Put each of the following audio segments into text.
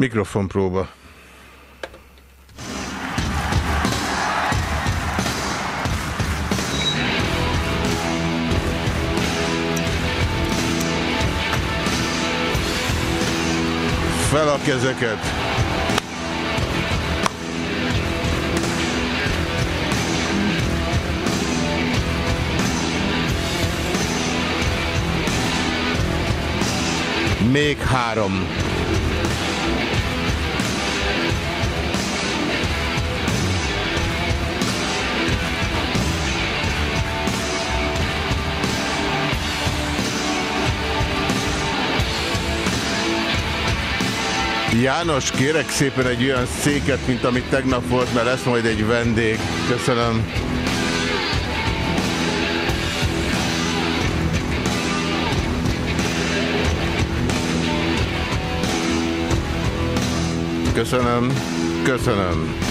Mikrofon próba. Fel a kezeket! Még három. János, kérek szépen egy olyan széket, mint amit tegnap volt, mert lesz majd egy vendég. Köszönöm. Köszönöm. Köszönöm.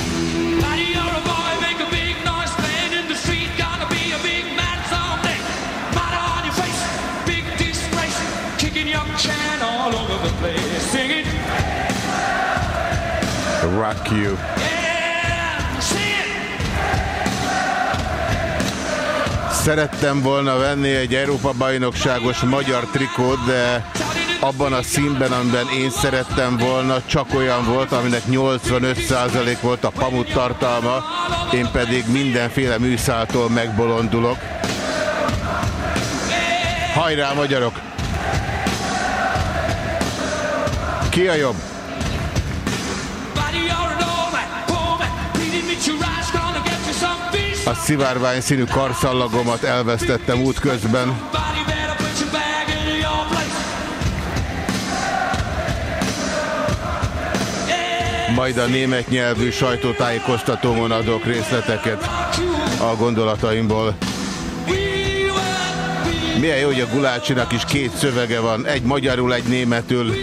Rock you. Szerettem volna venni egy Európa-bajnokságos magyar trikót, de abban a színben, amiben én szerettem volna, csak olyan volt, aminek 85% volt a pamut tartalma, én pedig mindenféle műszáltól megbolondulok. Hajrá, magyarok! Ki a jobb? A szivárvány színű karszallagomat elvesztettem útközben. Majd a német nyelvű sajtótájékoztatómon adok részleteket a gondolataimból. Milyen jó, hogy a Gulácsinak is két szövege van, egy magyarul, egy németül.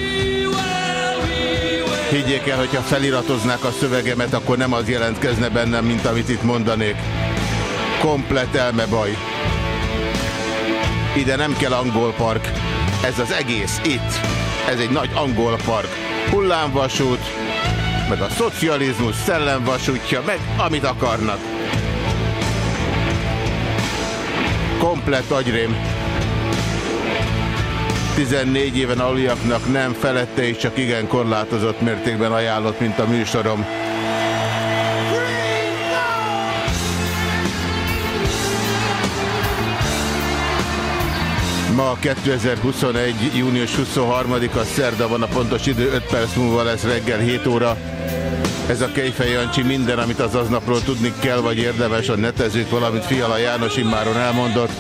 Higgyék el, hogyha feliratoznák a szövegemet, akkor nem az jelentkezne bennem, mint amit itt mondanék. Komplet elmebaj. Ide nem kell angol park. Ez az egész itt. Ez egy nagy angol park. Hullámvasút, meg a szocializmus szellemvasútja, meg amit akarnak. Komplett agyrém. 14 éven aluliaknak nem felette és csak igen korlátozott mértékben ajánlott, mint a műsorom. Ma 2021. június 23-a szerda van a pontos idő, 5 perc múlva lesz reggel 7 óra. Ez a Kejfej Jancsi minden, amit az aznapról tudni kell, vagy érdemes a netezők, valamint Fiala János immáron elmondott.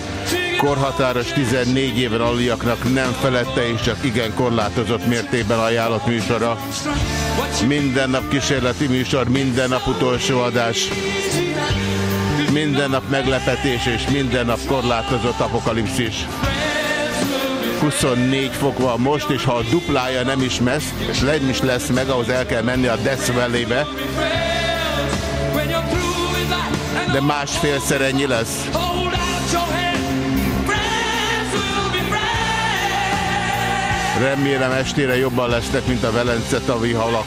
Korhatáros 14 éven aluliaknak nem felette és csak igen korlátozott mértékben ajánlott műsora. Minden nap kísérleti műsor, minden nap utolsó adás. Minden nap meglepetés és minden nap korlátozott apokalipszis. 24 fok van most, és ha a duplája nem is mesz, és nem is lesz meg, ahhoz el kell menni a Death Valley-be, de másfélszer ennyi lesz. Remélem estére jobban lesznek, mint a Velence tavi halak.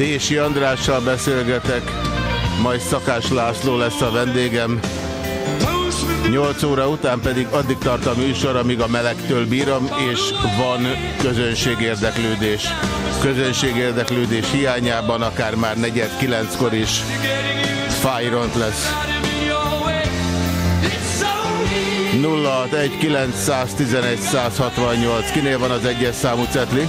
Dési Andrással beszélgetek, majd Szakás László lesz a vendégem. 8 óra után pedig addig tart a műsor, amíg a melegtől bírom, és van közönségérdeklődés. Közönségérdeklődés hiányában akár már negyed kilenckor is fájront lesz. 061 911 168. Kinél van az egyes számú cetli?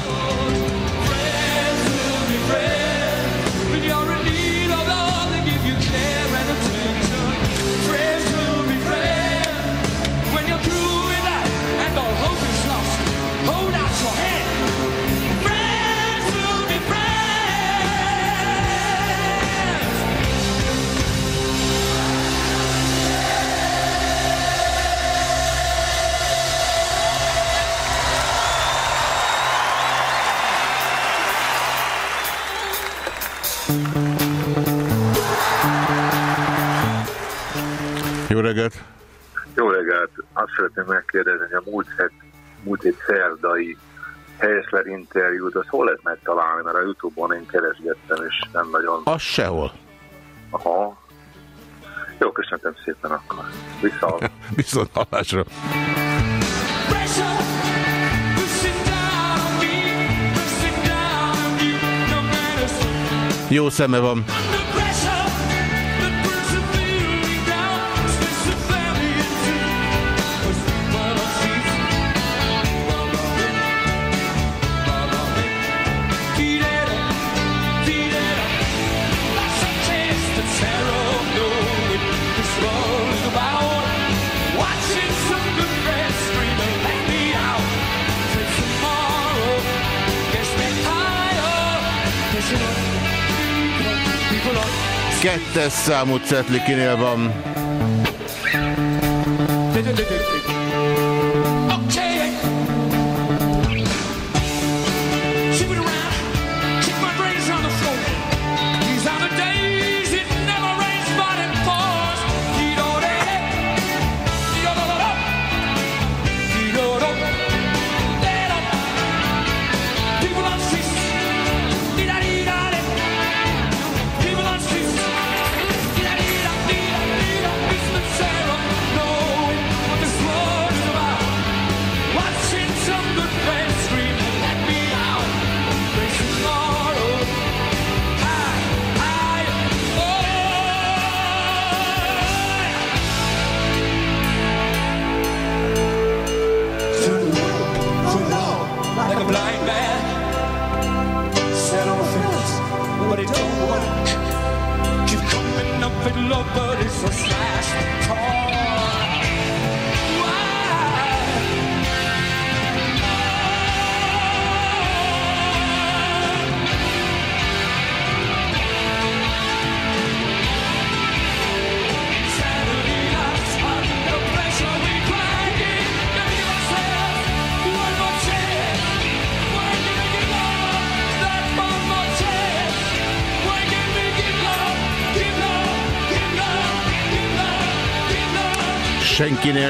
azt szeretném megkérdezni, hogy a múlt hét, múlt hét szerdai Helyesler interjút, azt hol lehet megtalálni, mert a Youtube-on én keresgettem, és nem nagyon... Az sehol. Aha. Jó, köszönöm szépen akkor. Vissza. Viszont hallásra. Jó szeme van. 20-es számú cetlikinél van.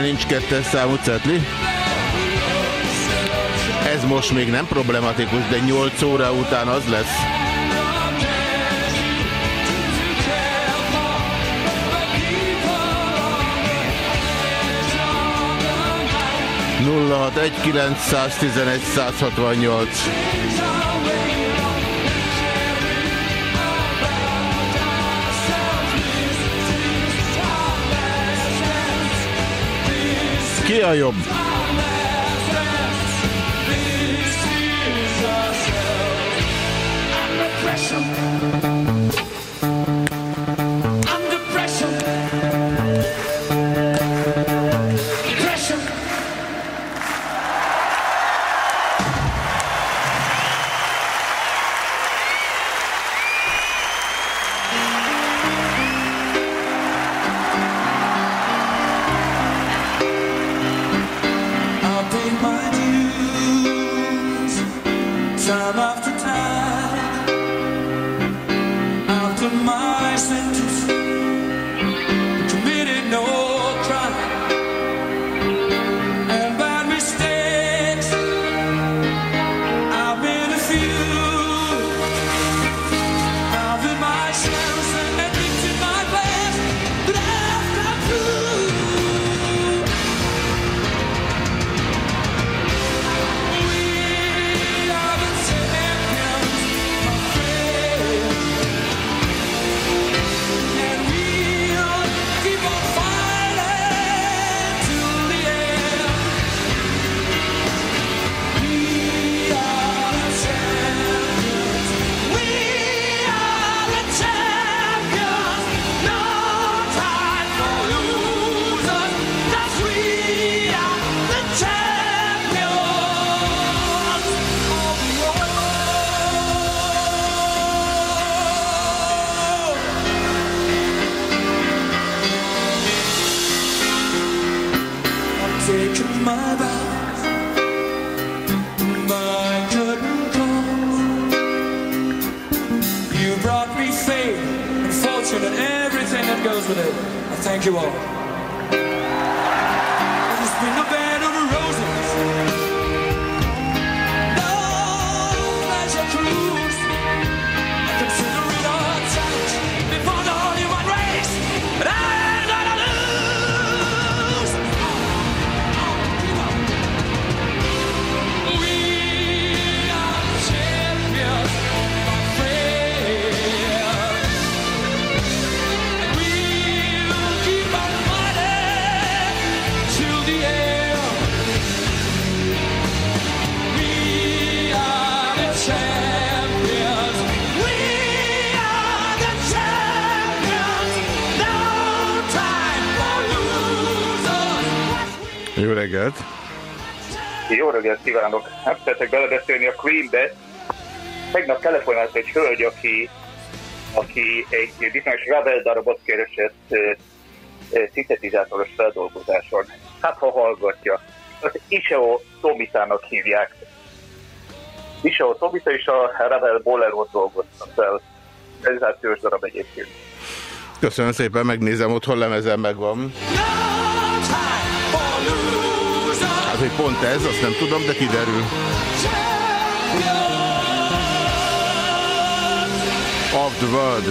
nincs kettes számú cetli? Ez most még nem problematikus, de 8 óra után az lesz. Nulla hat egy kilenc Imperium. Reggelt kívánok! Nem szeretek belebeszélni a Queenbe. Tegnap telefonált egy hölgy, aki, aki egy bizonyos Ravel darabot keresett ö, ö, szintetizátoros feldolgozáson. Hát, ha hallgatja. Az Iseo Tomitának hívják. Iseo Tomita és a Ravel Bolero-t dolgoztak fel. Szenzációs darab egyébként. Köszönöm szépen, megnézem, otthon lemezen megvan. No hogy pont ez, azt nem tudom, de kiderül. Of the world.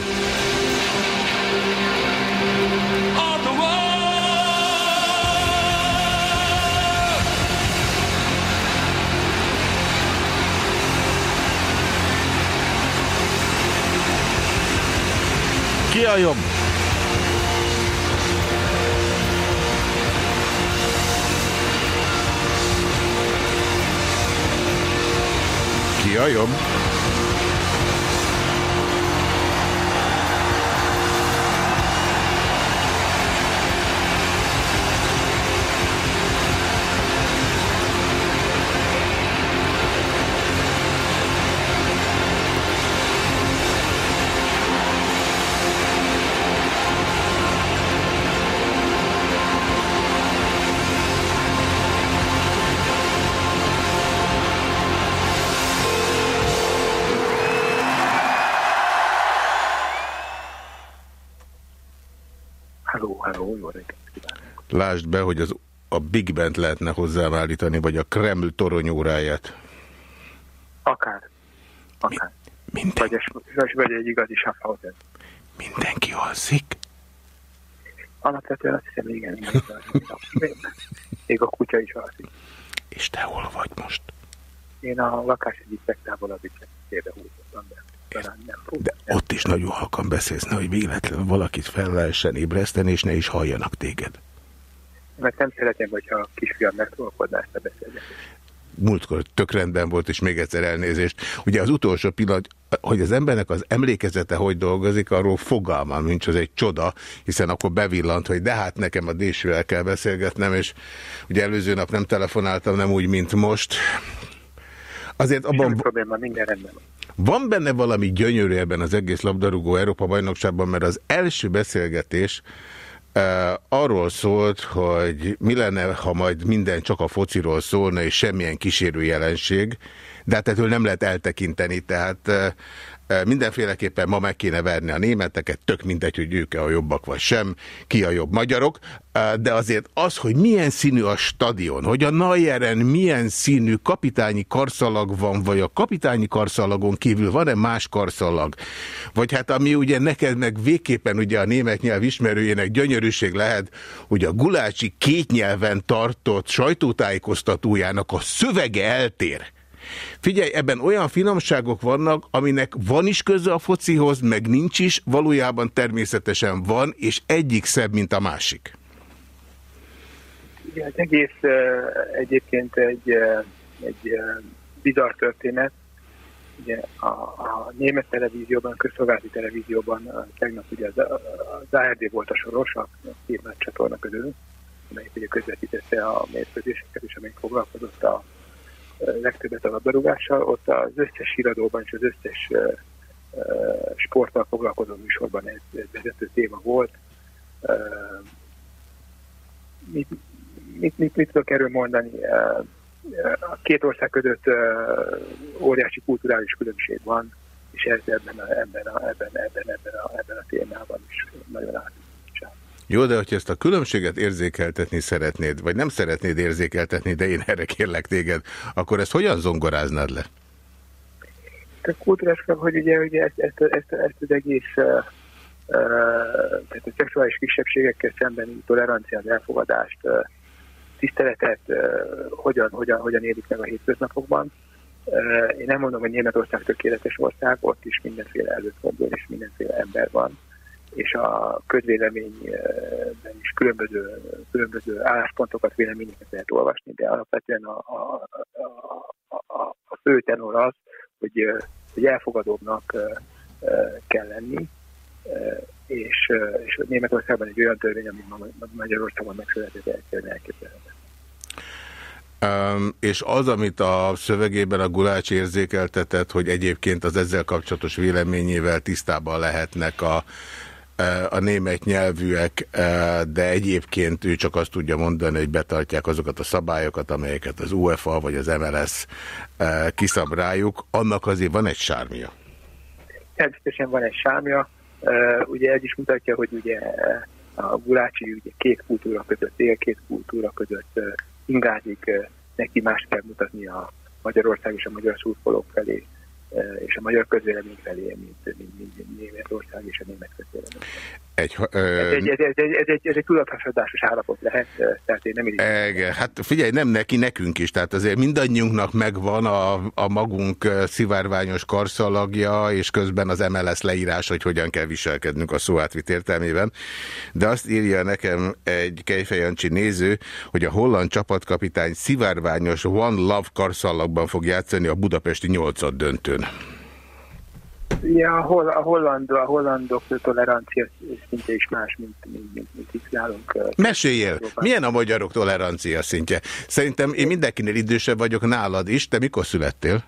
of the world. Ki a jobb? Ki Lásd be, hogy az, a Big Bent lehetne hozzám állítani, vagy a Kreml toronyóráját. Akár. Akár. Minden, Vagy, egy, vagy egy igazi Schaffhausen. mindenki alszik. Alapvetően azt hiszem, igen, igen. Még, a kutya is alszik. És te hol vagy most? Én a lakás egyik legtávolabbi csekébe húzottam, fog. De ott is nagyon halkan beszélsz, hogy véletlenül valakit fel lehessen ébreszteni, és ne is halljanak téged. Mert nem szeretném, hogyha a kisfiam megtolkodná ezt a beszélgetést. múltkor tök rendben volt, és még egyszer elnézést. Ugye az utolsó pillanat, hogy az embernek az emlékezete hogy dolgozik, arról fogalmam nincs, az egy csoda, hiszen akkor bevillant, hogy de hát nekem a Désővel kell beszélgetnem, és ugye előző nap nem telefonáltam, nem úgy, mint most. Azért Semmi abban probléma, minden rendben van. van benne valami gyönyörű ebben az egész labdarúgó Európa bajnokságban, mert az első beszélgetés arról szólt, hogy mi lenne, ha majd minden csak a fociról szólna, és semmilyen kísérő jelenség, de hát ettől nem lehet eltekinteni, tehát Mindenféleképpen ma meg kéne verni a németeket, tök mindegy, hogy ők-e a jobbak vagy sem, ki a jobb magyarok, de azért az, hogy milyen színű a stadion, hogy a Nayeren milyen színű kapitányi karszalag van, vagy a kapitányi karszalagon kívül van-e más karszalag, vagy hát ami ugye neked meg végképpen ugye a német nyelv ismerőjének gyönyörűség lehet, hogy a Gulácsi két nyelven tartott sajtótájékoztatójának a szövege eltér. Figyelj, ebben olyan finomságok vannak, aminek van is köze a focihoz, meg nincs is, valójában természetesen van, és egyik szebb, mint a másik. Igen, az egész egyébként egy, uh, egy bizarr történet. Ugye a, a német televízióban, a közszolgálati televízióban tegnap ugye az, az ARD volt a soros, a két nagy csatorna közül, amelyik ugye közvetítette a mérkőzéseket, és amelyik foglalkozott a legtöbbet a labdarúgással. Ott az összes híradóban és az összes sporttal foglalkozó műsorban ez, ez vezető téma volt. Mit, mit, mit, mit tudok erről mondani? A két ország között óriási kulturális különbség van, és ez ebben a, ebben a, ebben, ebben, ebben a, ebben a témában is nagyon átvilágítás. Jó, de hogyha ezt a különbséget érzékeltetni szeretnéd, vagy nem szeretnéd érzékeltetni, de én erre kérlek téged, akkor ezt hogyan zongoráznád le? Tehát kultúrás, hogy ugye, ugye ezt, ezt, ezt, ezt az egész uh, tehát a szexuális kisebbségekkel szembeni toleranciát, elfogadást, tiszteletet hogyan, hogyan, hogyan élik meg a hétköznapokban. Én nem mondom, hogy Németország tökéletes ország, ott is mindenféle előfordul és mindenféle ember van és a közvéleményben is különböző, különböző álláspontokat, véleményeket lehet olvasni, de alapvetően a, a, a, a, a fő tenor az, hogy, hogy elfogadóbbnak kell lenni, és, és Németországban egy olyan törvény, ami Magyarországon megszületett, elképzelhető. Um, és az, amit a szövegében a Gulács érzékeltetett, hogy egyébként az ezzel kapcsolatos véleményével tisztában lehetnek a a német nyelvűek, de egyébként ő csak azt tudja mondani, hogy betartják azokat a szabályokat, amelyeket az UEFA vagy az MLS kiszab rájuk. Annak azért van egy sármia. Természetesen van egy sármia. Ugye ez is mutatja, hogy ugye a Gulácsi ugye két kultúra között él, két kultúra között ingázik, neki más kell mutatni a Magyarország és a magyar szurkolók felé és a magyar közvélemény felé, mint, mint, mint Németország és a német közvélemény. Egy, ö... ez, egy, ez, egy, ez, egy, ez egy tudathasadásos állapot lehet, tehát én nem így... Ege, hát figyelj, nem neki, nekünk is, tehát azért mindannyiunknak megvan a, a magunk szivárványos karszalagja, és közben az MLS leírás, hogy hogyan kell viselkednünk a szó átvit értelmében, de azt írja nekem egy Kejfejancsi néző, hogy a holland csapatkapitány szivárványos One Love karszalagban fog játszani a budapesti nyolcad döntőn. Ja, a, hol, a, holland, a hollandok tolerancia szintje is más, mint, mint, mint, mint itt nálunk. Meséljél, milyen a magyarok tolerancia szintje? Szerintem én mindenkinél idősebb vagyok nálad is, te mikor születtél?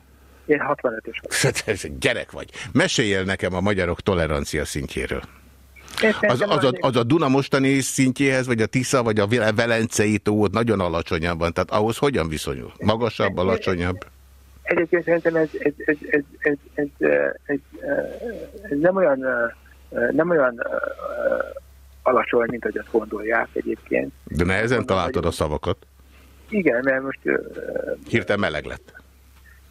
Én 65 ös Gyerek vagy. Meséljél nekem a magyarok tolerancia szintjéről. Az, az, a, az a Duna mostani szintjéhez, vagy a Tisza, vagy a Velencei tó nagyon alacsonyabb van. Tehát ahhoz hogyan viszonyul? Magasabb, alacsonyabb? Egyébként szerintem ez, ez, ez, ez, ez, ez, ez, ez nem olyan, nem olyan alacsony, mint hogy azt gondolják egyébként. De nehezen találtad a szavakat? Igen, mert most... Hirtelen meleg lett.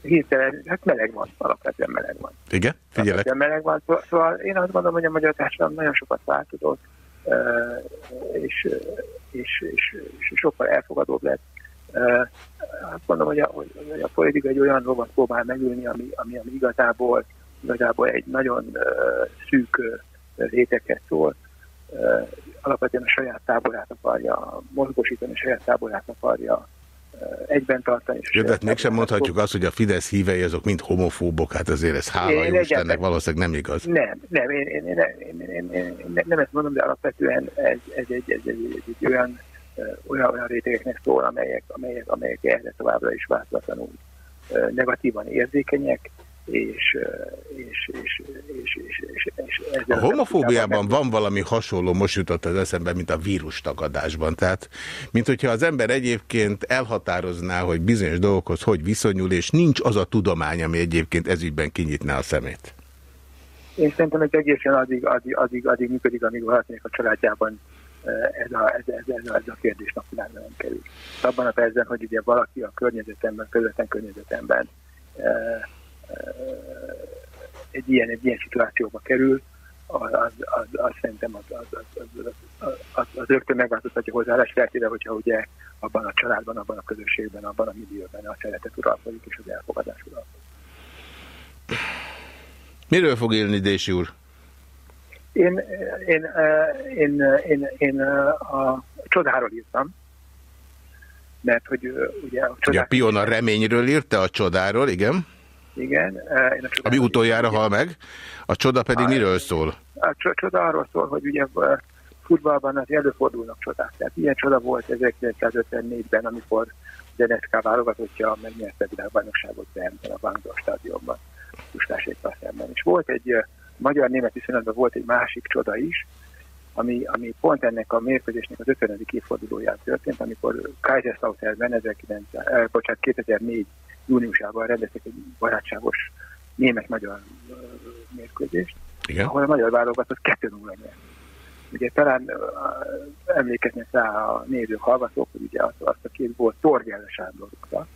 Hirtelen, hát meleg van, alapvetően meleg van. Igen, figyelek. Alapvetően meleg van, szóval, én azt gondolom, hogy a magyar társadalom nagyon sokat változott, és, és, és, és sokkal elfogadóbb lett azt mondom, hogy a, hogy a politika egy olyan dolgot próbál megülni, ami, ami, ami igazából, igazából egy nagyon uh, szűk uh, réteket szól. Uh, alapvetően a saját táborát akarja mozgósítani, a saját táborát akarja egyben tartani. Jó, de hát mégsem mondhatjuk azt, hogy a Fidesz hívei azok mind homofóbok, hát azért ez hála jó Istennek valószínűleg nem igaz. Nem, nem, én, én, én, én, én, én, én nem ezt mondom, de alapvetően ez, ez, egy, ez, egy, ez egy olyan olyan, olyan rétegeknek szól, amelyek, amelyek, amelyek erre továbbra is változatlanul negatívan érzékenyek, és, és, és, és, és, és, és A homofóbiában van valami hasonló, most jutott az eszembe, mint a vírustagadásban. Tehát, mint hogyha az ember egyébként elhatározná, hogy bizonyos dolgokhoz hogy viszonyul, és nincs az a tudomány, ami egyébként ezügyben kinyitná a szemét. Én szerintem hogy egészen addig, addig, addig, addig működik, amíg valakinek a családjában ez a, ez, ez, ez, a, ez a kérdés napvilágra nem kerül. Abban a percben, hogy ugye valaki a környezetemben, közvetlen környezetemben egy ilyen, egy ilyen szituációba kerül, az, az, az, az szerintem az, az, az, az, az, az, az rögtön megváltoztatja hozzáállás feltéve, hogyha ugye abban a családban, abban a közösségben, abban a millióban a szeretet uralkodik és az elfogadás uralkodik. Miről fog élni Dési úr? Én, én, én, én, én a csodáról írtam, mert hogy ugye a, ugye a Piona reményről írta, a csodáról, igen? Igen. Én a Ami utoljára hal meg. A csoda pedig a, miről szól? A csoda arról szól, hogy ugye futballban az előfordulnak csodák. Tehát ilyen csoda volt 1954-ben, amikor Deneszká válogatottja megnyerte a világbajnokságot Bernben, a Vándor stadionban, Puskásékkal szemben. És volt egy magyar-német viszonylatban volt egy másik csoda is, ami, ami pont ennek a mérkőzésnek az 50. évfordulóján történt, amikor Kaiserslauternben 19, eh, bocsánat, 2004 júniusában rendeztek egy barátságos német-magyar mérkőzést, Igen. ahol a magyar válogatott 2 0 nyert. Ugye talán ö, emlékeznek rá a nézők, hallgatók, hogy ugye azt, azt a két volt Torgel Sándor rúgta.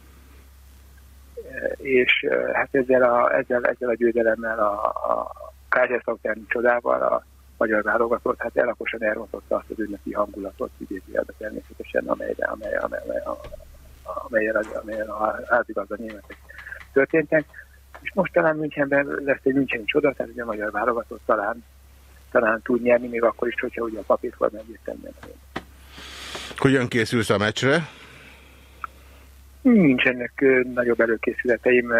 E, És hát ezzel a, ezzel, ezzel a győzelemmel a, a Kaiserslautern csodával a magyar válogatott, hát elakosan elrontotta azt az ünnepi hangulatot, idézőjelbe természetesen, amelyre, amely, amely, amely, amelyen, az- amelyen a házigazda németek történtek. És most talán Münchenben lesz egy Müncheni csoda, tehát ugye a magyar válogatott talán, talán tud nyerni, még akkor is, hogyha ugye a papírforma egyértelműen. Hogyan készülsz a meccsre? Nincsenek nagyobb előkészületeim,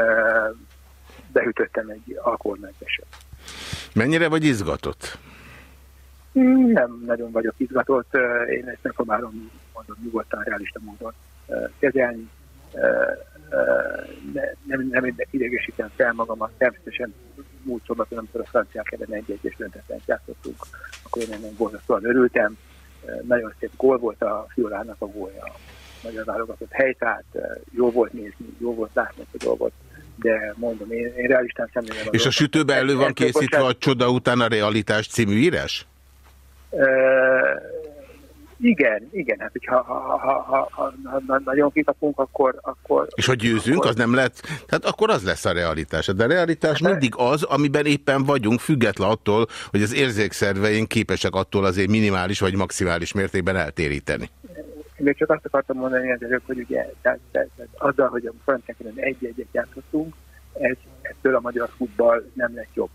beütöttem egy alkoholmenteset. Mennyire vagy izgatott? Nem nagyon vagyok izgatott, én ezt megpróbálom mondom, nyugodtan, realista módon kezelni. Ne- Nem, nem idegesítem fel magamat, természetesen múlt szombaton, amikor a franciák ellen egy-egyes döntetlen játszottunk, akkor én ennek borzasztóan örültem. Nagyon szép gól volt a Fiolának a gólja, a magyar válogatott helytát, jó volt nézni, jó volt látni ezt a dolgot, de mondom, én, én realistán szemlélem. És a dolgot. sütőbe elő van készítve a Csoda után a realitás című írás? Igen, igen, hát hogyha ha, ha, ha, ha, nagyon kikapunk, akkor... akkor És ha győzünk, akkor, az nem lett, tehát akkor az lesz a realitás. De a realitás mindig az, amiben éppen vagyunk, független attól, hogy az érzékszerveink képesek attól azért minimális vagy maximális mértékben eltéríteni. Én még csak azt akartam mondani az hogy ugye tehát, tehát, tehát azzal, hogy a franciák ellen egy-egyet játszottunk, ez, ettől a magyar futball nem lett jobb.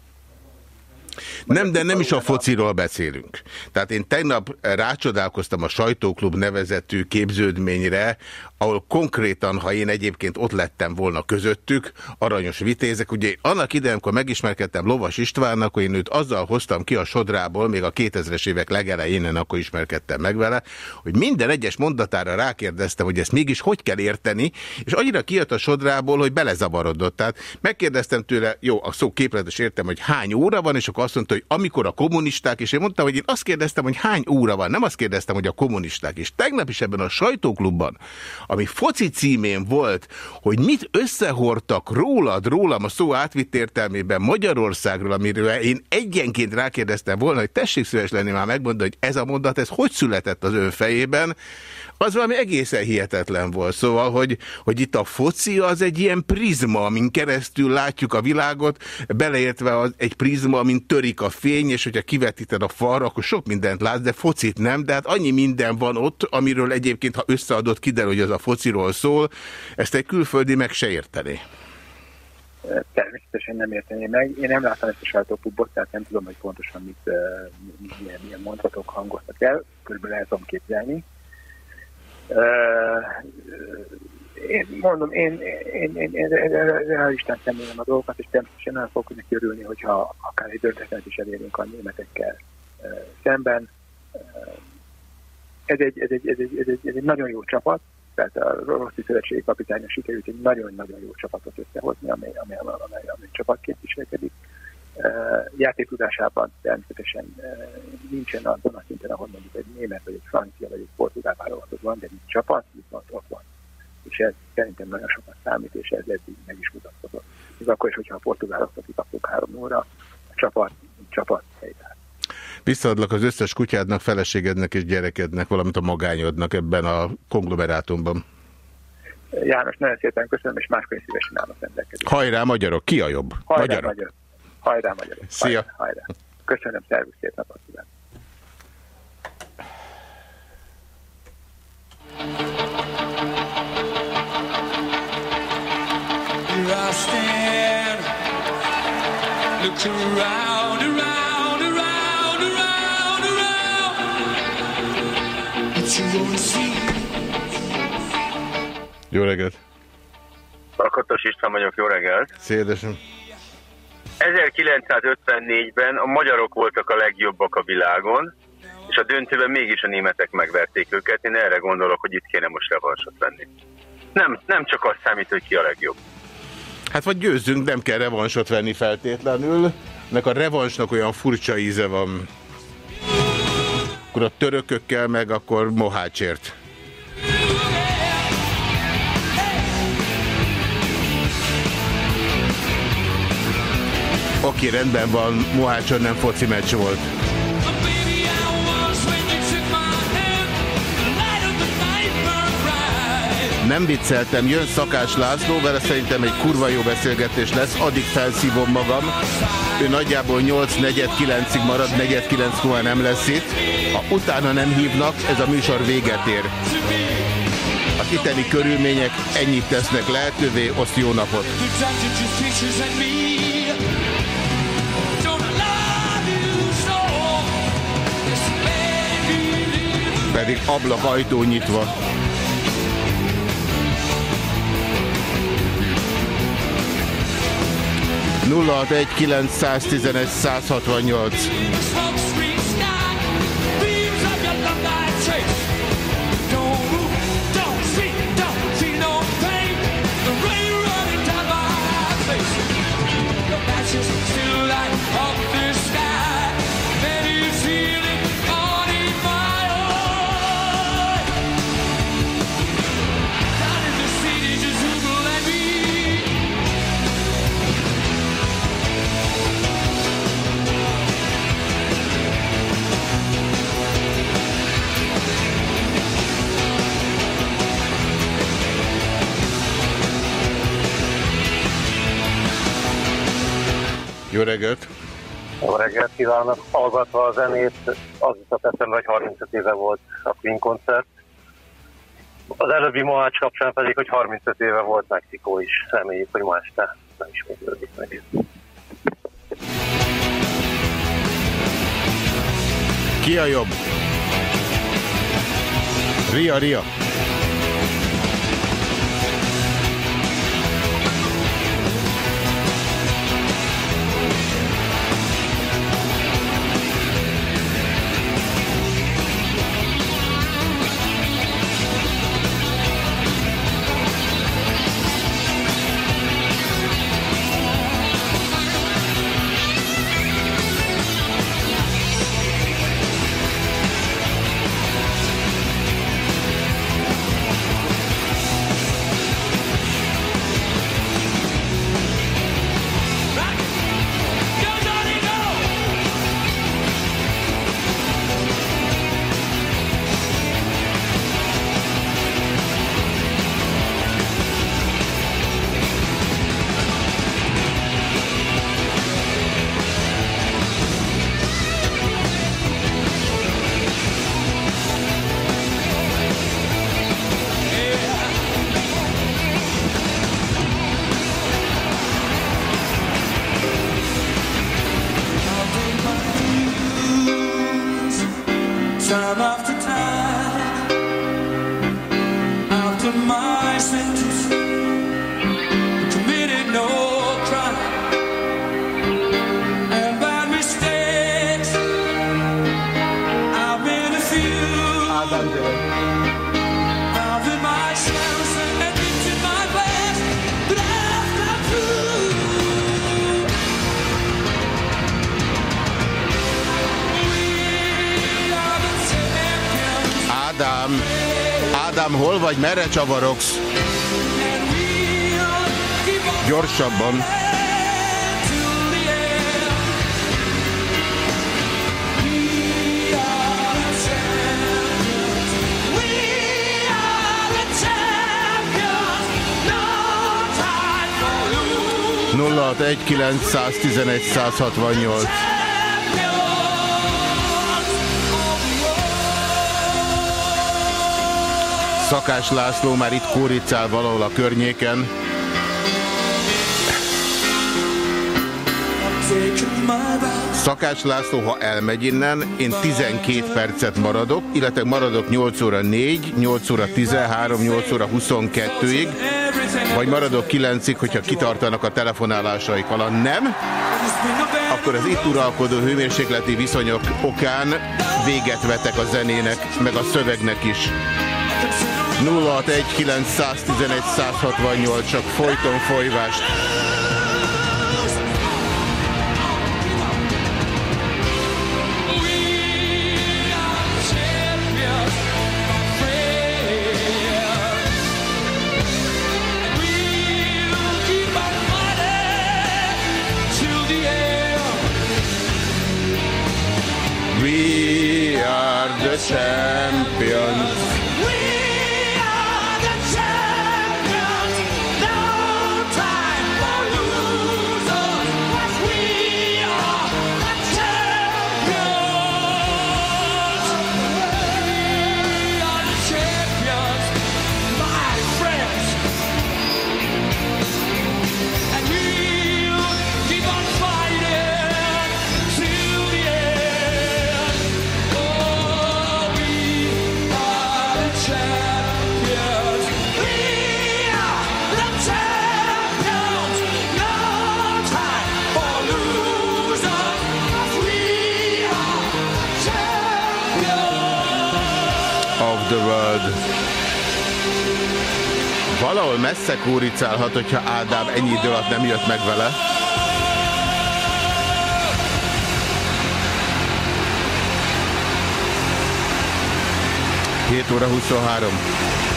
Nem, de nem is a fociról beszélünk. Tehát én tegnap rácsodálkoztam a sajtóklub nevezetű képződményre, ahol konkrétan, ha én egyébként ott lettem volna közöttük, aranyos vitézek. Ugye annak idején, amikor megismerkedtem Lovas Istvánnak, akkor én őt azzal hoztam ki a sodrából, még a 2000-es évek legelején, én akkor ismerkedtem meg vele, hogy minden egyes mondatára rákérdeztem, hogy ezt mégis hogy kell érteni, és annyira kijött a sodrából, hogy belezavarodott. Tehát megkérdeztem tőle, jó, a szó képletes értem, hogy hány óra van, és akkor azt mondta, hogy amikor a kommunisták, és én mondtam, hogy én azt kérdeztem, hogy hány óra van, nem azt kérdeztem, hogy a kommunisták. És tegnap is ebben a sajtóklubban, ami foci címén volt, hogy mit összehordtak rólad, rólam a szó átvitt értelmében Magyarországról, amiről én egyenként rákérdeztem volna, hogy tessék szíves lenni már megmondani, hogy ez a mondat, ez hogy született az ön fejében, az valami egészen hihetetlen volt. Szóval, hogy, hogy itt a foci az egy ilyen prizma, amin keresztül látjuk a világot, beleértve az egy prizma, amin törik a fény, és hogyha kivetíted a falra, akkor sok mindent látsz, de focit nem, de hát annyi minden van ott, amiről egyébként, ha összeadott, kiderül, hogy az a fociról szól, ezt egy külföldi meg se érteni. Ö, Természetesen nem érteni meg. Én nem láttam ezt a sajtóklubot, tehát nem tudom, hogy pontosan mit, milyen, milyen mondatok hangoztak el, körülbelül el tudom képzelni. Én mondom, én, én, én, én realistán szemlélem a dolgokat, és természetesen nem fogok neki örülni, hogyha akár egy döntetlenet is elérünk a németekkel szemben. Ez egy, ez, egy, ez, egy, ez, egy, ez egy nagyon jó csapat, tehát a Rossi Szövetségi kapitánya sikerült egy nagyon-nagyon jó csapatot összehozni, amely, amely, amely, amely, amely csapatként viselkedik. Uh, játékudásában természetesen nincsen azon a szinten, ahol mondjuk egy német, vagy egy francia, vagy egy portugál válogatott van, de mint csapat, viszont ott van. És ez szerintem nagyon sokat számít, és ez eddig meg is mutatkozott. Ez akkor is, hogyha a portugáloktól kikaptuk három óra, a csapat, csapat helytáll. Visszaadlak az összes kutyádnak, feleségednek és gyerekednek, valamint a magányodnak ebben a konglomerátumban. János, nagyon szépen köszönöm, és máskor is szívesen állok rendelkezésre. Hajrá, magyarok! Ki a jobb? Hajrá, Magyarok. magyarok! Hajrá, magyarok! Szia. Hajrá, hajrá. Köszönöm, szervusz, szép napot kívánok! Here I stand, look around, around, around, around, around. But you won't see. Jó reggelt! Alkatos István vagyok, jó reggelt! Szédesem. 1954-ben a magyarok voltak a legjobbak a világon, és a döntőben mégis a németek megverték őket. Én erre gondolok, hogy itt kéne most revansot venni. Nem, nem csak az számít, hogy ki a legjobb. Hát vagy győzzünk, nem kell revansot venni feltétlenül. Nek a revansnak olyan furcsa íze van. Akkor a törökökkel meg akkor Mohácsért. Oké, rendben van, Mohácson nem foci meccs volt. Nem vicceltem, jön Szakás László, vele szerintem egy kurva jó beszélgetés lesz, addig felszívom magam. Ő nagyjából 8-4-9-ig marad, 4-9 múlva nem lesz itt. Ha utána nem hívnak, ez a műsor véget ér. Az itteni körülmények ennyit tesznek lehetővé, oszt jó napot! Pedig ablak ajtó nyitva. nulla egy 911 168 Jó reggelt! Jó reggelt kívánok! Hallgatva a zenét, az jutott eszembe, hogy 35 éve volt a Queen koncert. Az előbbi Mohács kapcsán pedig, hogy 35 éve volt Mexikó is. Reméljük, hogy ma este nem ismétlődik meg. Ki a jobb? Ria, Ria. Time for losing. 061 911 168 Szakás László már itt kóricál valahol a környéken. Szakás László, ha elmegy innen, én 12 percet maradok, illetve maradok 8 óra 4, 8 óra 13, 8 óra 22-ig, vagy maradok 9-ig, hogyha kitartanak a telefonálásaik. Ha nem, akkor az itt uralkodó hőmérsékleti viszonyok okán véget vetek a zenének, meg a szövegnek is. 061 911 168, csak folyton folyvást. We are the champions. Valahol messze kóricálhat, hogyha Ádám ennyi idő alatt nem jött meg vele. Hét óra 23.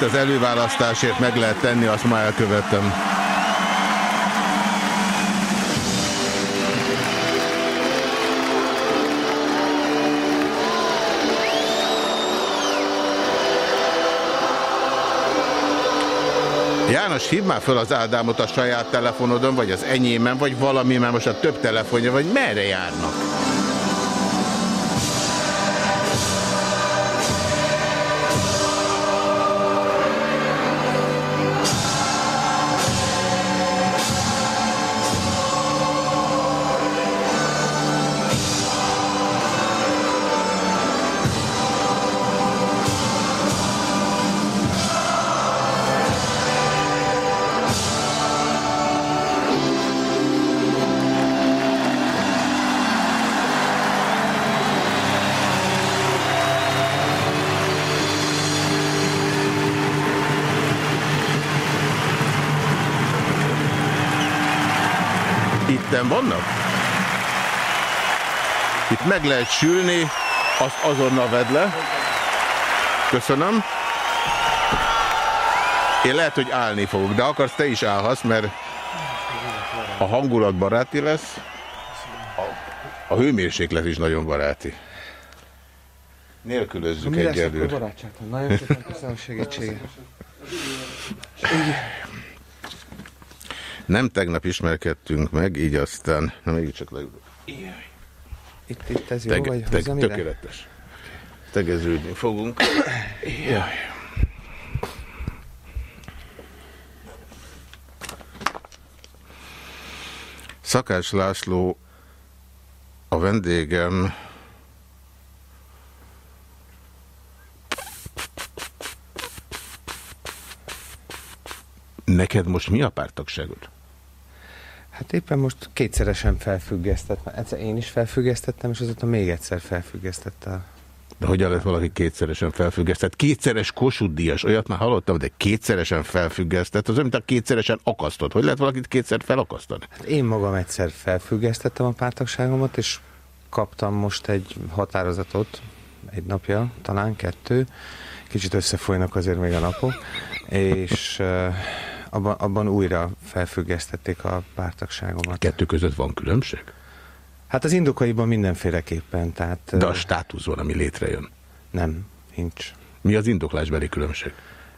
Amit az előválasztásért meg lehet tenni, azt ma elkövettem. János, hívd már föl az Ádámot a saját telefonodon, vagy az enyémen, vagy valami, mert most a több telefonja, vagy merre járnak? Itten vannak? Itt meg lehet sülni, azt azonnal vedd le. Köszönöm. Én lehet, hogy állni fogok, de akarsz, te is állhatsz, mert a hangulat baráti lesz, a, a hőmérséklet is nagyon baráti. Nélkülözzük egyelőre. barátságban? Nagyon szépen köszönöm a segítséget. Nem tegnap ismerkedtünk meg, így aztán, na mégiscsak leülök. Itt, itt ez jó, Teg, vagy teg, tökéletes. Tegeződni fogunk. Jaj. Szakás László a vendégem Neked most mi a pártagságod? Hát éppen most kétszeresen felfüggesztett. Egyszer én is felfüggesztettem, és azóta még egyszer felfüggesztette. De hogyan lett valaki kétszeresen felfüggesztett? Kétszeres Kossuth Díjas, olyat már hallottam, de kétszeresen felfüggesztett, az olyan, mint a kétszeresen akasztott. Hogy lehet valakit kétszer felakasztani? Hát én magam egyszer felfüggesztettem a pártagságomat, és kaptam most egy határozatot, egy napja, talán kettő, kicsit összefolynak azért még a napok, és abban, abban újra felfüggesztették a pártagságomat. Kettő között van különbség? Hát az indokaiban mindenféleképpen, tehát De a uh, státuszban, ami létrejön. nem, nincs. Mi az indoklásbeli különbség?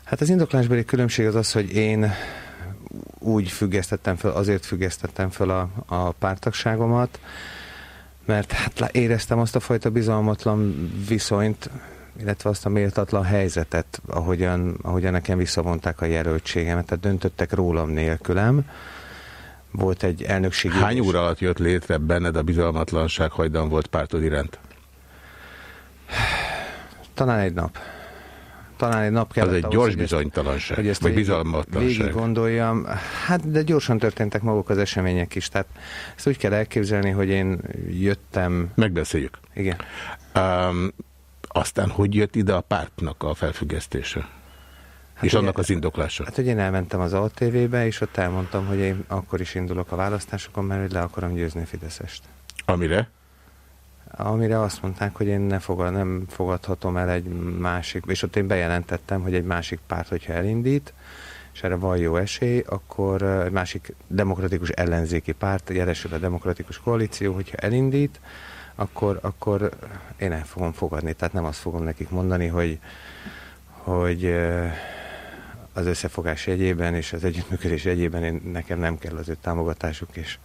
Hát az indoklásbeli különbség az az, hogy én úgy függesztettem fel, azért függesztettem fel a, a pártagságomat, mert hát éreztem azt a fajta bizalmatlan viszonyt, illetve azt a méltatlan helyzetet, ahogyan, ahogyan nekem visszavonták a jelöltségemet, tehát döntöttek rólam nélkülem. Volt egy elnökségi... Hány óra alatt jött létre benned a bizalmatlanság, hajdan volt pártod iránt? Talán egy nap. Talán egy nap kellett Ez egy ahhoz, gyors hogy bizonytalanság, hogy ezt vagy bizalmatlanság. Végig gondoljam. Hát, de gyorsan történtek maguk az események is. Tehát ezt úgy kell elképzelni, hogy én jöttem... Megbeszéljük. Igen. Um, aztán hogy jött ide a pártnak a felfüggesztése? Hát és ugye- annak az indoklása? Hát, hogy én elmentem az ATV-be, és ott elmondtam, hogy én akkor is indulok a választásokon, mert hogy le akarom győzni a Fideszest. Amire? Amire azt mondták, hogy én ne fogad, nem fogadhatom el egy másik, és ott én bejelentettem, hogy egy másik párt, hogyha elindít, és erre van jó esély, akkor egy másik demokratikus ellenzéki párt, jelesül a demokratikus koalíció, hogyha elindít, akkor, akkor én el fogom fogadni. Tehát nem azt fogom nekik mondani, hogy, hogy az összefogás jegyében és az együttműködés jegyében én, nekem nem kell az ő támogatásuk, és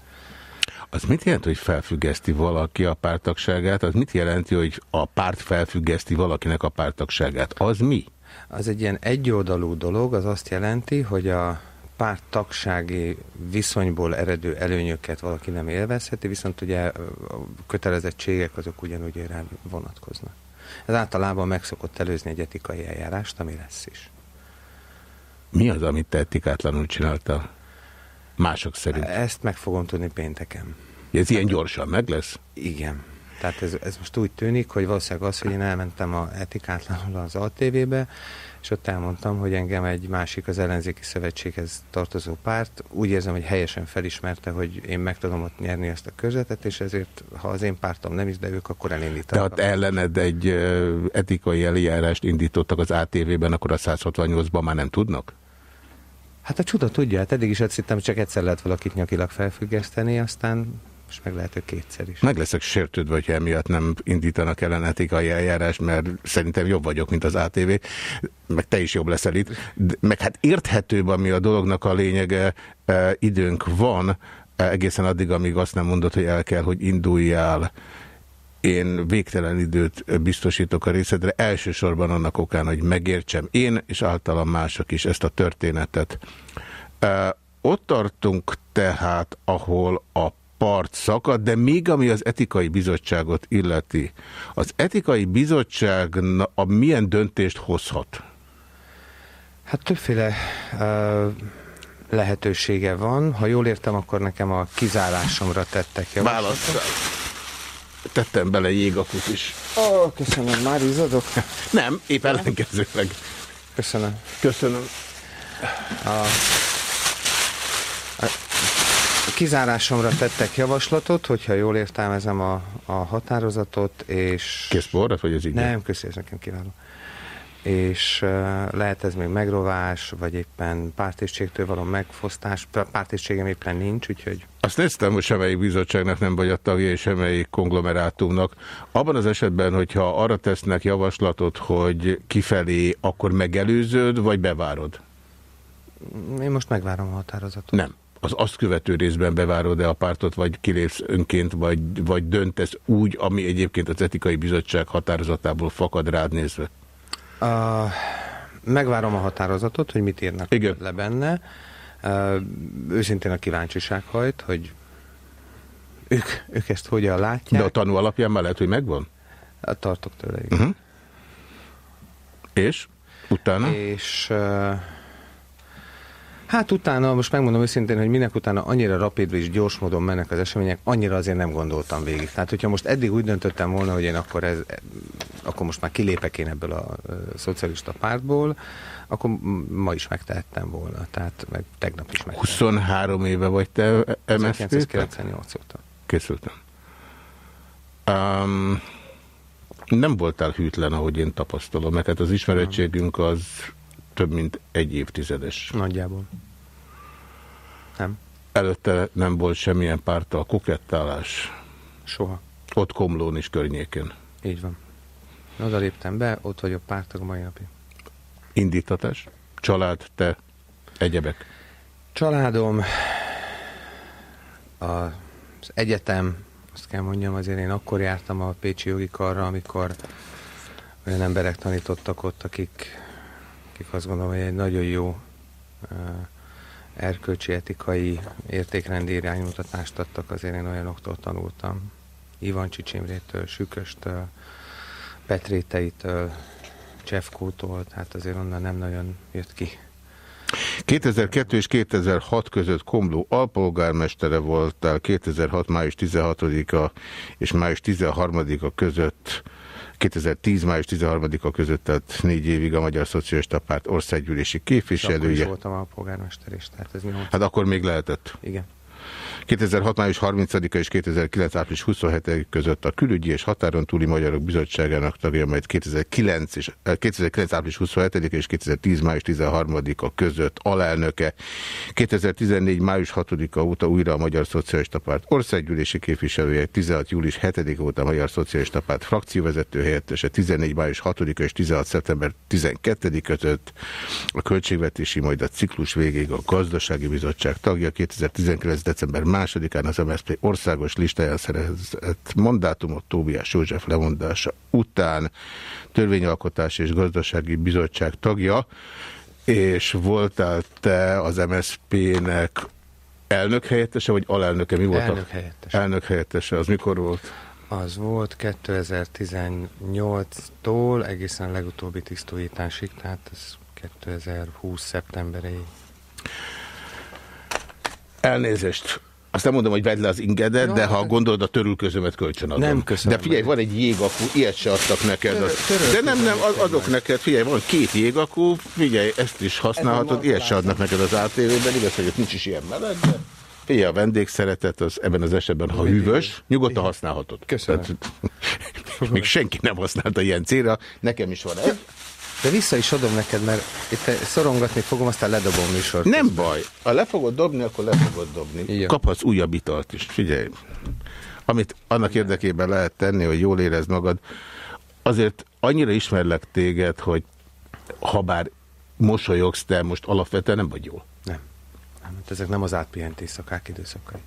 Az mit jelent, hogy felfüggeszti valaki a pártagságát? Az mit jelenti, hogy a párt felfüggeszti valakinek a pártagságát? Az mi? Az egy ilyen egyoldalú dolog, az azt jelenti, hogy a párt tagsági viszonyból eredő előnyöket valaki nem élvezheti, viszont ugye a kötelezettségek azok ugyanúgy rá vonatkoznak. Ez általában meg szokott előzni egy etikai eljárást, ami lesz is. Mi az, amit te etikátlanul csináltál? Mások szerint. Ezt meg fogom tudni pénteken. Ez ilyen gyorsan meg lesz? Igen. Tehát ez, ez most úgy tűnik, hogy valószínűleg az, hogy én elmentem a etikátlanul az ATV-be, és ott elmondtam, hogy engem egy másik az ellenzéki szövetséghez tartozó párt úgy érzem, hogy helyesen felismerte, hogy én meg tudom ott nyerni ezt a körzetet, és ezért, ha az én pártom nem is, de ők akkor elindítanak. Tehát ellened egy etikai eljárást indítottak az ATV-ben, akkor a 168-ban már nem tudnak? Hát a csuda tudja, hát eddig is azt hittem, csak egyszer lehet valakit nyakilag felfüggeszteni, aztán most meg lehet, hogy kétszer is. Meg leszek sértődve, hogyha emiatt nem indítanak ellen etikai eljárást, mert szerintem jobb vagyok, mint az ATV, meg te is jobb leszel itt. De- Meg hát érthetőbb, ami a dolognak a lényege, e, időnk van, e, egészen addig, amíg azt nem mondod, hogy el kell, hogy induljál. Én végtelen időt biztosítok a részedre, elsősorban annak okán, hogy megértsem én, és általam mások is ezt a történetet. E, Ott tartunk tehát, ahol a part szakad, de még ami az etikai bizottságot illeti. Az etikai bizottság a milyen döntést hozhat? Hát többféle uh, lehetősége van. Ha jól értem, akkor nekem a kizárásomra tettek javaslatot. Válasz. Tettem bele jégakut is. Ó, oh, köszönöm, már izadok. Nem, épp ellenkezőleg. Köszönöm. Köszönöm. A kizárásomra tettek javaslatot, hogyha jól értelmezem a, a határozatot, és... Kész borrat, vagy ez így? Nem, köszi, ez nekem kiváló. És uh, lehet ez még megrovás, vagy éppen pártisztségtől való megfosztás. P- Pártisztségem éppen nincs, úgyhogy Azt néztem, hogy semmelyik bizottságnak nem vagy a tagja, és semmelyik konglomerátumnak. Abban az esetben, hogyha arra tesznek javaslatot, hogy kifelé, akkor megelőződ, vagy bevárod? én most megvárom a határozatot. Nem. Az azt követő részben bevárod-e a pártot, vagy kilépsz önként, vagy, vagy döntesz úgy, ami egyébként az etikai bizottság határozatából fakad rád nézve? Uh, megvárom a határozatot, hogy mit írnak Igen. le benne. Uh, őszintén a kíváncsiság hajt, hogy ők, ők ezt hogyan látják. De a tanú alapján már lehet, hogy megvan? Tartok tőle, igen. Uh-huh. És? Utána? És uh, hát utána, most megmondom őszintén, hogy minek utána annyira rapid és gyors módon mennek az események, annyira azért nem gondoltam végig. Tehát, hogyha most eddig úgy döntöttem volna, hogy én akkor, ez, akkor most már kilépek én ebből a szocialista pártból, akkor ma is megtehettem volna. Tehát meg tegnap is megtehettem. 23 éve vagy te MSZP? 1998 óta. Készültem. Um, nem voltál hűtlen, ahogy én tapasztalom, mert hát az ismerettségünk az több mint egy évtizedes. Nagyjából. Nem, Előtte nem volt semmilyen párttal kokettálás, soha. ott Komlón is környéken. Így van. Oda léptem be, ott vagyok pártag a mai napig. Indítatás, család, te, egyebek. Családom, az egyetem, azt kell mondjam, azért én akkor jártam a Pécsi Jogi Karra, amikor olyan emberek tanítottak ott, akik, akik azt gondolom, hogy egy nagyon jó erkölcsi, etikai, értékrendi iránymutatást adtak, azért én olyanoktól tanultam. Ivan Csicsimrétől, Süköstől, Petréteitől, Csefkótól, tehát azért onnan nem nagyon jött ki 2002 és 2006 között Komló alpolgármestere voltál, 2006. május 16-a és május 13-a között 2010. május 13-a között, tehát négy évig a Magyar Szocialista Párt országgyűlési és akkor is képviselője. voltam a polgármester is, tehát ez nyolc. Hát akkor még lehetett. Igen. 2006. május 30-a és 2009. április 27 között a Külügyi és Határon túli Magyarok Bizottságának tagja, majd 2009, és, 2009. április 27 és 2010. május 13-a között alelnöke. 2014. május 6-a óta újra a Magyar Szocialista Párt országgyűlési képviselője, 16. július 7 óta a Magyar Szocialista Párt frakcióvezető helyettese, 14. május 6 és 16. szeptember 12 között a költségvetési, majd a ciklus végéig a gazdasági bizottság tagja, 2019. december 2-án az MSZP országos listáján szerezett mandátumot Tóbiás József lemondása után törvényalkotás és gazdasági bizottság tagja, és voltál te az MSZP-nek elnök helyettese, vagy alelnöke? Mi volt Elnök a... helyettese. Elnök helyettese. Az mikor volt? Az volt 2018-tól egészen a legutóbbi tisztújításig, tehát ez 2020 szeptemberéig. Elnézést. Azt nem mondom, hogy vedd le az ingedet, Ja, de ha hát- gondolod, a törülközömet kölcsönadom. Nem, köszönöm. De figyelj, van egy jégakú, ilyet se adtak neked. Töröl- De nem, nem, ad- adok neked, figyelj, van két jégakú, figyelj, ezt is használhatod, ilyet se adnak neked az ATV-ben, igaz, hogy ott nincs is ilyen meleg, de figyelj, a vendégszeretet, az ebben az esetben, ha hűvös, nyugodtan használhatod. Köszönöm. Tehát, még senki nem használta ilyen célra, nekem is van egy. De vissza is adom neked, mert itt szorongatni fogom, aztán ledobom műsort. Nem baj. Ha le fogod dobni, akkor le fogod dobni. Jó. Kaphatsz újabb italt is. Figyelj. Amit annak érdekében lehet tenni, hogy jól érezd magad, azért annyira ismerlek téged, hogy ha bár mosolyogsz, de most alapvetően nem vagy jól. Nem. nem. hát Ezek nem az átpihent éjszakák időszakai.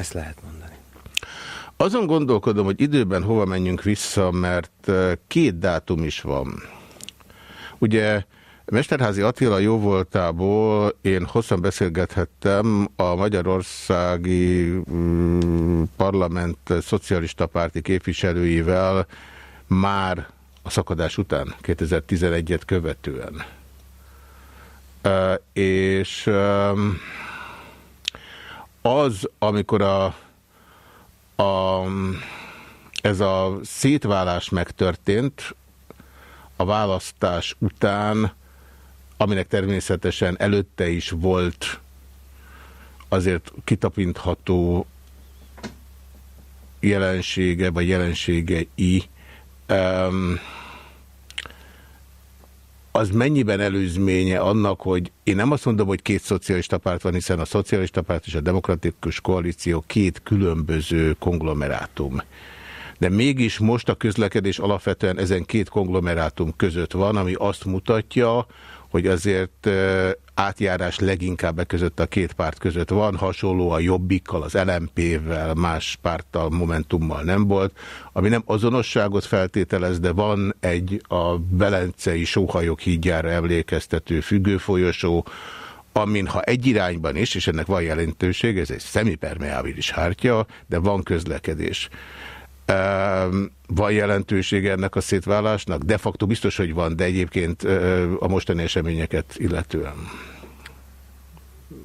Ezt lehet mondani. Azon gondolkodom, hogy időben hova menjünk vissza, mert két dátum is van. Ugye Mesterházi Attila jóvoltából én hosszan beszélgethettem a Magyarországi mm, Parlament Szocialista Párti képviselőivel már a szakadás után, 2011-et követően. És az, amikor a, a, ez a szétválás megtörtént a választás után, aminek természetesen előtte is volt azért kitapintható jelensége, vagy jelenségei, um, az mennyiben előzménye annak, hogy én nem azt mondom, hogy két szocialista párt van, hiszen a szocialista párt és a demokratikus koalíció két különböző konglomerátum. De mégis most a közlekedés alapvetően ezen két konglomerátum között van, ami azt mutatja, hogy azért átjárás leginkább e között a két párt között van, hasonló a Jobbikkal, az LMP-vel, más párttal, Momentummal nem volt, ami nem azonosságot feltételez, de van egy a Velencei sóhajok hídjára emlékeztető függőfolyosó, amin ha egy irányban is, és ennek van jelentőség, ez egy szemipermeábilis hártya, de van közlekedés. Ehm, Van jelentősége ennek a szétválásnak? De facto biztos, hogy van, de egyébként a mostani eseményeket illetően.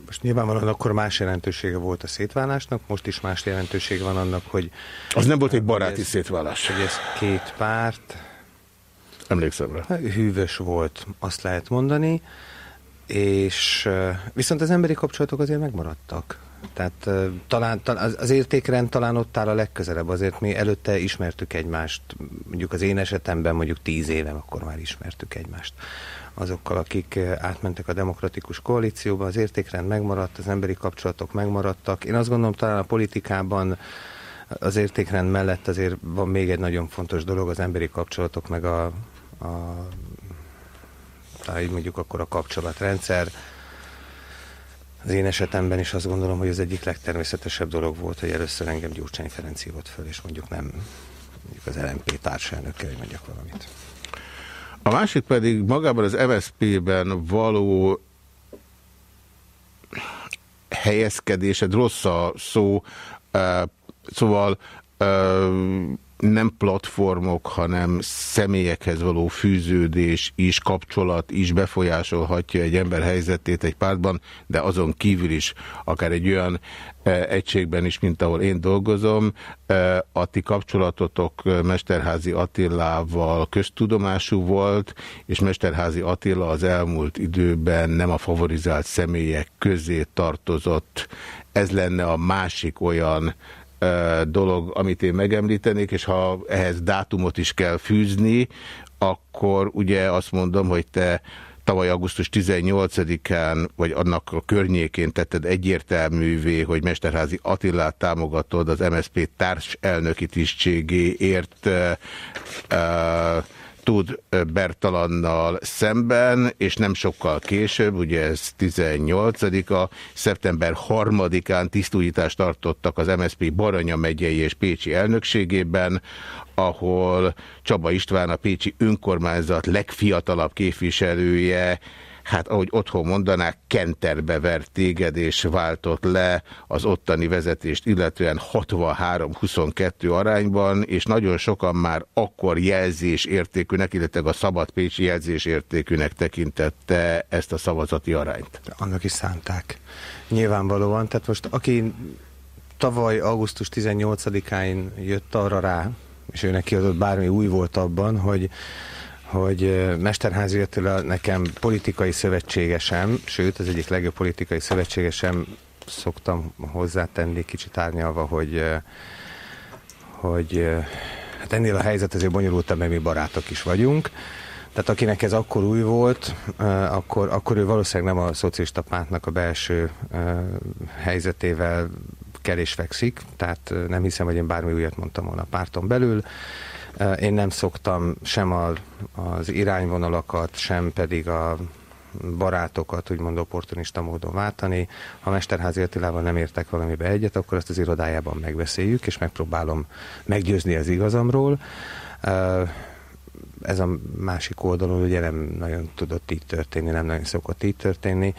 Most nyilvánvalóan akkor más jelentősége volt a szétválásnak, most is más jelentősége van annak, hogy, Az nem volt egy baráti ez- szétválás. hogy ez két párt Emlékszem rá. Hát, hűvös volt, azt lehet mondani, és viszont az emberi kapcsolatok azért megmaradtak. Tehát eh, talán, az, értékrend talán ott áll a legközelebb, azért mi előtte ismertük egymást, mondjuk az én esetemben mondjuk tíz éve, akkor már ismertük egymást. Azokkal, akik átmentek a demokratikus koalícióba, az értékrend megmaradt, az emberi kapcsolatok megmaradtak. Én azt gondolom, talán a politikában az értékrend mellett azért van még egy nagyon fontos dolog, az emberi kapcsolatok, meg a, a így mondjuk akkor a kapcsolatrendszer. Az én esetemben is azt gondolom, hogy az egyik legtermészetesebb dolog volt, hogy először engem Gyurcsány Ferenc hívott föl, és mondjuk nem mondjuk az LMP társelnökkel, hogy mondjak valamit. A másik pedig magában az MSZP-ben való helyezkedésed, rossz a szó, eh, szóval eh, nem platformok, hanem személyekhez való fűződés is, kapcsolat is befolyásolhatja egy ember helyzetét egy pártban, de azon kívül is, akár egy olyan egységben is, mint ahol én dolgozom. A ti kapcsolatotok Mesterházi Attilával köztudomású volt, és Mesterházi Attila az elmúlt időben nem a favorizált személyek közé tartozott. Ez lenne a másik olyan dolog, amit én megemlítenék, és ha ehhez dátumot is kell fűzni, akkor ugye azt mondom, hogy te tavaly augusztus 18-án, vagy annak a környékén tetted egyértelművé, hogy Mesterházi Attilát támogatod az MSZP társelnöki tisztségéért uh, uh, tud Bertalannal szemben, és nem sokkal később, ugye ez 18-a, szeptember 3-án tisztújítást tartottak az MSZP Baranya megyei és Pécsi elnökségében, ahol Csaba István a Pécsi önkormányzat legfiatalabb képviselője hát ahogy otthon mondanák, kenterbe vert téged és váltott le az ottani vezetést, illetően 63-22 arányban, és nagyon sokan már akkor jelzés értékűnek, illetve a szabad Pécsi jelzés értékűnek tekintette ezt a szavazati arányt. Annak is szánták. Nyilvánvalóan, tehát most aki tavaly augusztus 18-án jött arra rá, és ő neki adott bármi új volt abban, hogy hogy Mesterházi Attila nekem politikai szövetségesem, sőt, az egyik legjobb politikai szövetségesem, szoktam hozzátenni kicsit árnyalva, hogy, hogy hát ennél a helyzet azért bonyolultabb, mert mi barátok is vagyunk. Tehát akinek ez akkor új volt, akkor, akkor ő valószínűleg nem a szocialista pártnak a belső helyzetével kell és fekszik, tehát nem hiszem, hogy én bármi újat mondtam volna a párton belül. Én nem szoktam sem a, az irányvonalakat, sem pedig a barátokat úgymond opportunista módon váltani. Ha Mesterházi Attilával nem értek valamibe egyet, akkor ezt az irodájában megbeszéljük, és megpróbálom meggyőzni az igazamról ez a másik oldalon ugye nem nagyon tudott így történni, nem nagyon szokott így történni.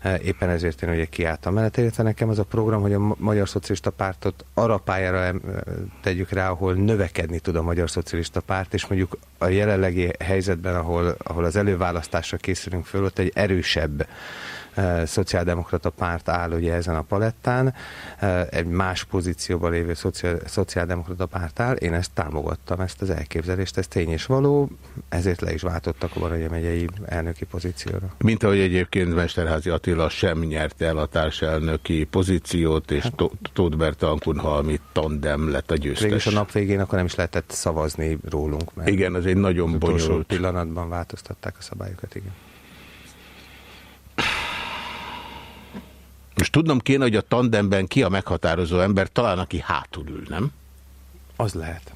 E, éppen ezért én ugye kiálltam mellett, illetve nekem az a program, hogy a Magyar Szocialista Pártot arra pályára e, tegyük rá, ahol növekedni tud a Magyar Szocialista Párt, és mondjuk a jelenlegi helyzetben, ahol, ahol az előválasztásra készülünk föl, ott egy erősebb szociáldemokrata párt áll ugye ezen a palettán, egy más pozícióban lévő szociál, szociáldemokrata párt áll, én ezt támogattam, ezt az elképzelést, ez tény és való, ezért le is váltottak a Baranya megyei elnöki pozícióra. Mint ahogy egyébként Mesterházi Attila sem nyerte el a társelnöki pozíciót, és hát, Tóth Berta Halmi tandem lett a győztes. Végülis a nap végén akkor nem is lehetett szavazni rólunk. Mert igen, az egy nagyon bonyolult. pillanatban változtatták a szabályokat, igen. Most tudnom kéne, hogy a tandemben ki a meghatározó ember, talán aki hátul ül, nem? Az lehet.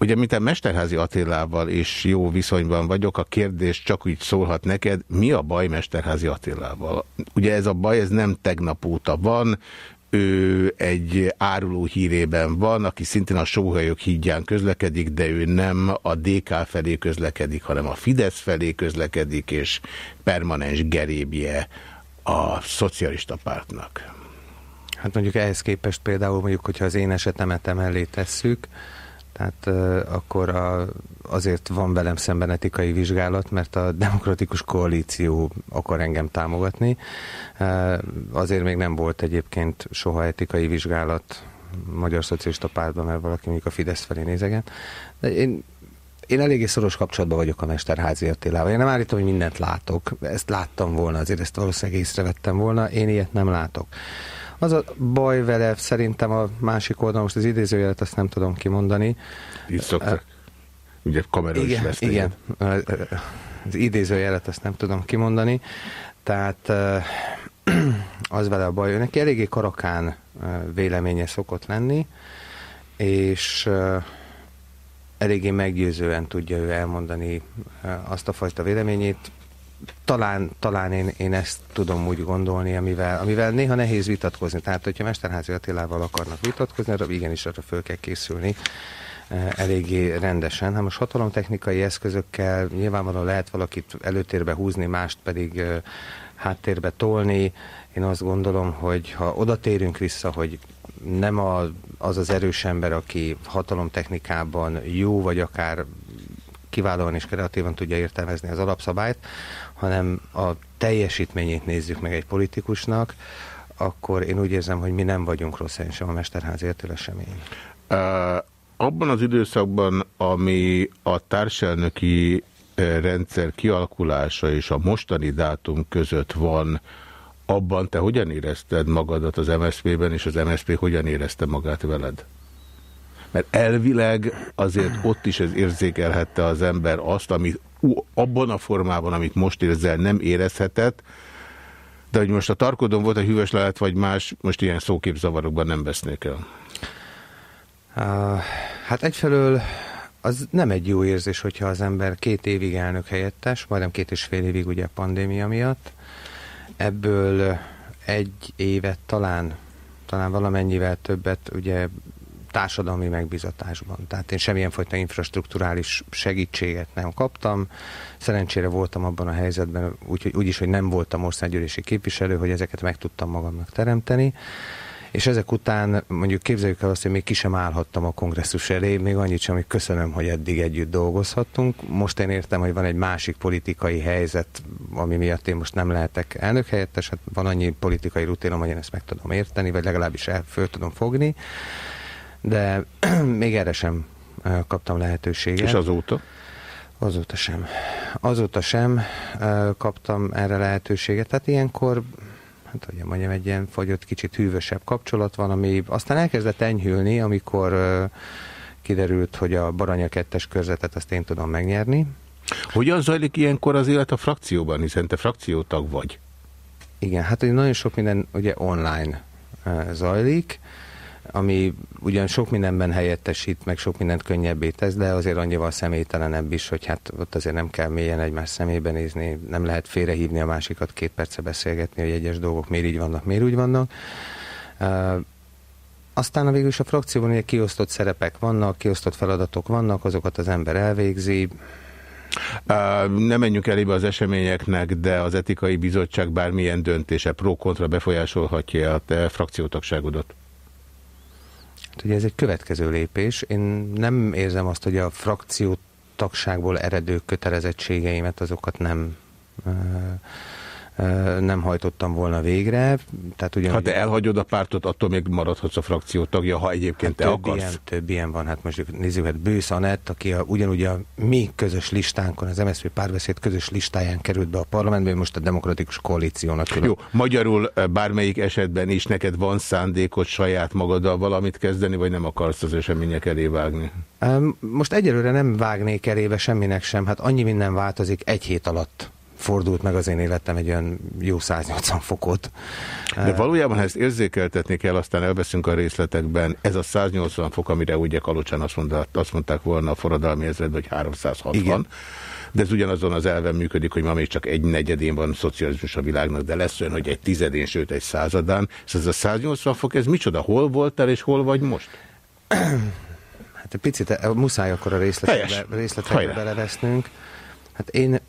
Ugye, mint a Mesterházi Attilával és jó viszonyban vagyok, a kérdés csak úgy szólhat neked, mi a baj Mesterházi Attilával? Ugye ez a baj, ez nem tegnap óta van, ő egy áruló hírében van, aki szintén a sóhajok hídján közlekedik, de ő nem a DK felé közlekedik, hanem a Fidesz felé közlekedik, és permanens gerébje a szocialista pártnak. Hát mondjuk ehhez képest például mondjuk, hogyha az én esetemet emellé tesszük, tehát akkor a, azért van velem szemben etikai vizsgálat, mert a demokratikus koalíció akar engem támogatni. Azért még nem volt egyébként soha etikai vizsgálat Magyar Szocialista Pártban, mert valaki mondjuk a Fidesz felé nézeget. De én én eléggé szoros kapcsolatban vagyok a Mesterházi Attilával. Én nem állítom, hogy mindent látok. Ezt láttam volna, azért ezt valószínűleg észrevettem volna. Én ilyet nem látok. Az a baj vele szerintem a másik oldalon, most az idézőjelet azt nem tudom kimondani. Így szoktak. Ugye kamera igen, is Igen, az idézőjelet azt nem tudom kimondani. Tehát az vele a baj, ő neki eléggé karakán véleménye szokott lenni, és eléggé meggyőzően tudja ő elmondani azt a fajta véleményét. Talán, talán én, én ezt tudom úgy gondolni, amivel, amivel néha nehéz vitatkozni. Tehát, hogyha Mesterházi Attilával akarnak vitatkozni, arra igenis arra föl kell készülni eléggé rendesen. Hát most hatalomtechnikai eszközökkel nyilvánvalóan lehet valakit előtérbe húzni, mást pedig háttérbe tolni, Én azt gondolom, hogy ha oda térünk vissza, hogy nem a, az az erős ember, aki hatalomtechnikában jó, vagy akár kiválóan és kreatívan tudja értelmezni az alapszabályt, hanem a teljesítményét nézzük meg egy politikusnak, akkor én úgy érzem, hogy mi nem vagyunk rossz helyen sem a Mesterház esemény. Uh, abban az időszakban, ami a társelnöki rendszer kialakulása és a mostani dátum között van, abban te hogyan érezted magadat az MSZP-ben, és az MSZP hogyan érezte magát veled? Mert elvileg azért ott is ez érzékelhette az ember azt, amit abban a formában, amit most érzel, nem érezhetett, de hogy most a tarkodon volt a hűvös lelet, vagy más, most ilyen szóképzavarokban nem vesznék el. Hát egyfelől az nem egy jó érzés, hogyha az ember két évig elnök helyettes, majdnem két és fél évig ugye a pandémia miatt, ebből egy évet talán, talán valamennyivel többet ugye társadalmi megbizatásban. Tehát én semmilyen fajta infrastruktúrális segítséget nem kaptam. Szerencsére voltam abban a helyzetben, úgyhogy úgy hogy nem voltam országgyűlési képviselő, hogy ezeket meg tudtam magamnak teremteni. És ezek után mondjuk képzeljük el azt, hogy még ki sem állhattam a kongresszus elé, még annyit sem, hogy köszönöm, hogy eddig együtt dolgozhattunk. Most én értem, hogy van egy másik politikai helyzet, ami miatt én most nem lehetek elnök helyettes, hát van annyi politikai rutinom, hogy én ezt meg tudom érteni, vagy legalábbis el, föl tudom fogni de még erre sem kaptam lehetőséget. És azóta? Azóta sem. Azóta sem kaptam erre lehetőséget. Tehát ilyenkor, hát hogy mondjam, egy ilyen fagyott, kicsit hűvösebb kapcsolat van, ami aztán elkezdett enyhülni, amikor kiderült, hogy a Baranya kettes körzetet azt én tudom megnyerni. Hogyan zajlik ilyenkor az élet a frakcióban, hiszen te frakciótag vagy? Igen, hát hogy nagyon sok minden ugye online zajlik, ami ugyan sok mindenben helyettesít, meg sok mindent könnyebbé tesz, de azért annyival személytelenebb is, hogy hát ott azért nem kell mélyen egymás szemébe nézni, nem lehet félrehívni a másikat, két perce beszélgetni, hogy egyes dolgok miért így vannak, miért úgy vannak. Uh, aztán a végül is a frakcióban ugye kiosztott szerepek vannak, kiosztott feladatok vannak, azokat az ember elvégzi, Uh, nem menjünk elébe az eseményeknek, de az etikai bizottság bármilyen döntése pro-kontra befolyásolhatja a frakciótagságodat? Ugye ez egy következő lépés. Én nem érzem azt, hogy a frakció tagságból eredő kötelezettségeimet azokat nem nem hajtottam volna végre. Tehát ugyan, ha te elhagyod a pártot, attól még maradhatsz a frakció tagja, ha egyébként hát te több akarsz. Ilyen, több ilyen van, hát most nézzük, hát Bősz Anett, aki a, ugyanúgy a mi közös listánkon, az MSZP párbeszéd közös listáján került be a parlamentbe, most a demokratikus koalíciónak. Külön. Jó, magyarul bármelyik esetben is neked van szándékot saját magaddal valamit kezdeni, vagy nem akarsz az események elé vágni? Most egyelőre nem vágnék elébe semminek sem, hát annyi minden változik egy hét alatt fordult meg az én életem egy olyan jó 180 fokot. De valójában, ha ezt érzékeltetni kell, aztán elveszünk a részletekben, ez a 180 fok, amire ugye Kalocsán azt, mondta, azt mondták volna a forradalmi ezred, vagy 360. Igen. De ez ugyanazon az elven működik, hogy ma még csak egy negyedén van szocializmus a világnak, de lesz olyan, hogy egy tizedén, sőt egy századán. Ez a 180 fok, ez micsoda? Hol voltál és hol vagy most? Hát egy picit eh, muszáj akkor a részletekbe, részletekbe belevesznünk. Hát én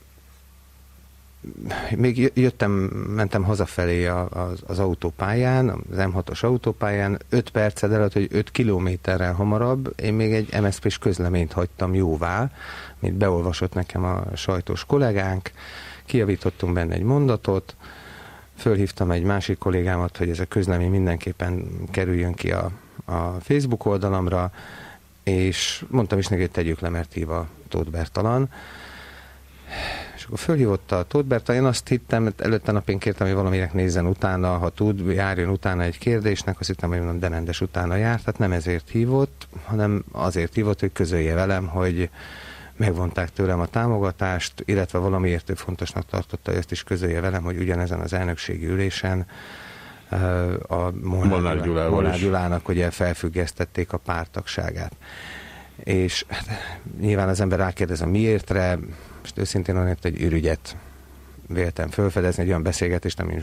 még jöttem, mentem hazafelé az, az autópályán, az M6-os autópályán, 5 perced előtt, hogy 5 kilométerrel hamarabb, én még egy MSZP-s közleményt hagytam jóvá, mint beolvasott nekem a sajtós kollégánk, kijavítottunk benne egy mondatot, fölhívtam egy másik kollégámat, hogy ez a közlemény mindenképpen kerüljön ki a, a Facebook oldalamra, és mondtam is neki, hogy tegyük le, mert hív a Tóth Bertalan akkor fölhívott a Tóth Berta, én azt hittem, előtte nap én kértem, hogy valaminek nézzen utána, ha tud, járjon utána egy kérdésnek, azt hittem, hogy mondom, Denendes utána járt, tehát nem ezért hívott, hanem azért hívott, hogy közölje velem, hogy megvonták tőlem a támogatást, illetve valamiért ő fontosnak tartotta, hogy ezt is közölje velem, hogy ugyanezen az elnökségi ülésen a Molnár, Gyulával Molnár Gyulának ugye felfüggesztették a pártagságát. És hát, nyilván az ember rákérdez a miértre, most őszintén onnét egy ürügyet véltem felfedezni, egy olyan beszélgetést, ami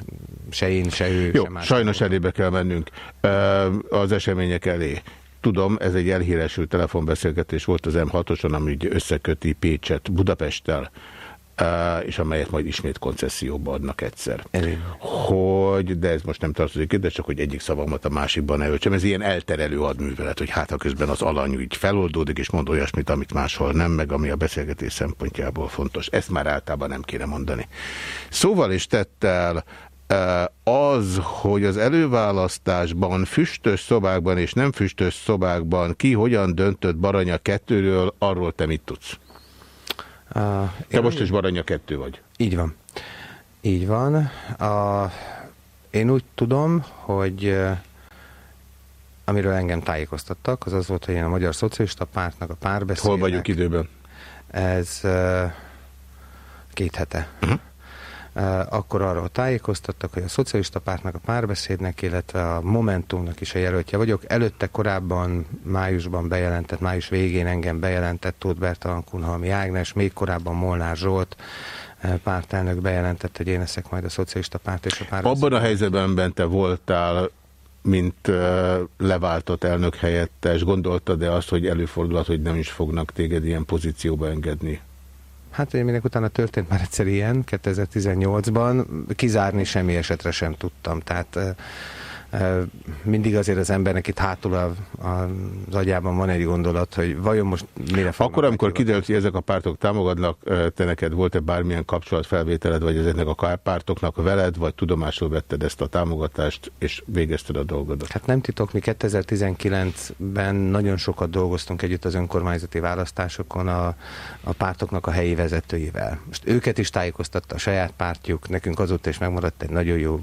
se én, se ő, Jó, se más. sajnos elébe kell mennünk az események elé. Tudom, ez egy elhíresült telefonbeszélgetés volt az M6-oson, ami összeköti Pécset Budapesttel. És amelyet majd ismét koncesszióba adnak egyszer. Elég. Hogy, de ez most nem tartozik ide, csak hogy egyik szavamat a másikban ne öltsem. Ez ilyen elterelő hadművelet, hogy hát ha közben az alany így feloldódik, és mond olyasmit, amit máshol nem, meg ami a beszélgetés szempontjából fontos. Ezt már általában nem kéne mondani. Szóval is tettel az, hogy az előválasztásban füstös szobákban és nem füstös szobákban ki hogyan döntött Baranya kettőről, arról te mit tudsz? Uh, Te most is Baranya kettő vagy. Így van. Így van. A, én úgy tudom, hogy amiről engem tájékoztattak, az az volt, hogy én a Magyar Szocialista Pártnak a párbeszédnek... Hol vagyunk időben? Ez két hete. Uh, akkor arról tájékoztattak, hogy a Szocialista Pártnak a párbeszédnek, illetve a Momentumnak is a jelöltje vagyok. Előtte korábban májusban bejelentett, május végén engem bejelentett Tóth Bertalan Kunhalmi Ágnes, még korábban Molnár Zsolt uh, pártelnök bejelentett, hogy én leszek majd a Szocialista Párt és a párbeszéd. Abban a helyzetben bente voltál, mint uh, leváltott elnök helyettes, gondoltad de azt, hogy előfordulhat, hogy nem is fognak téged ilyen pozícióba engedni? Hát ugye minek utána történt már egyszer ilyen, 2018-ban, kizárni semmi esetre sem tudtam, tehát mindig azért az embernek itt hátul a, a, az agyában van egy gondolat, hogy vajon most mire fognak Akkor, amikor kiderült, hogy ezek a pártok támogatnak, te neked volt-e bármilyen kapcsolatfelvételed, vagy ezeknek a pártoknak veled, vagy tudomásul vetted ezt a támogatást, és végezted a dolgodat? Hát nem titok, mi 2019-ben nagyon sokat dolgoztunk együtt az önkormányzati választásokon a, a pártoknak a helyi vezetőivel. Most őket is tájékoztatta a saját pártjuk, nekünk azóta is megmaradt egy nagyon jó,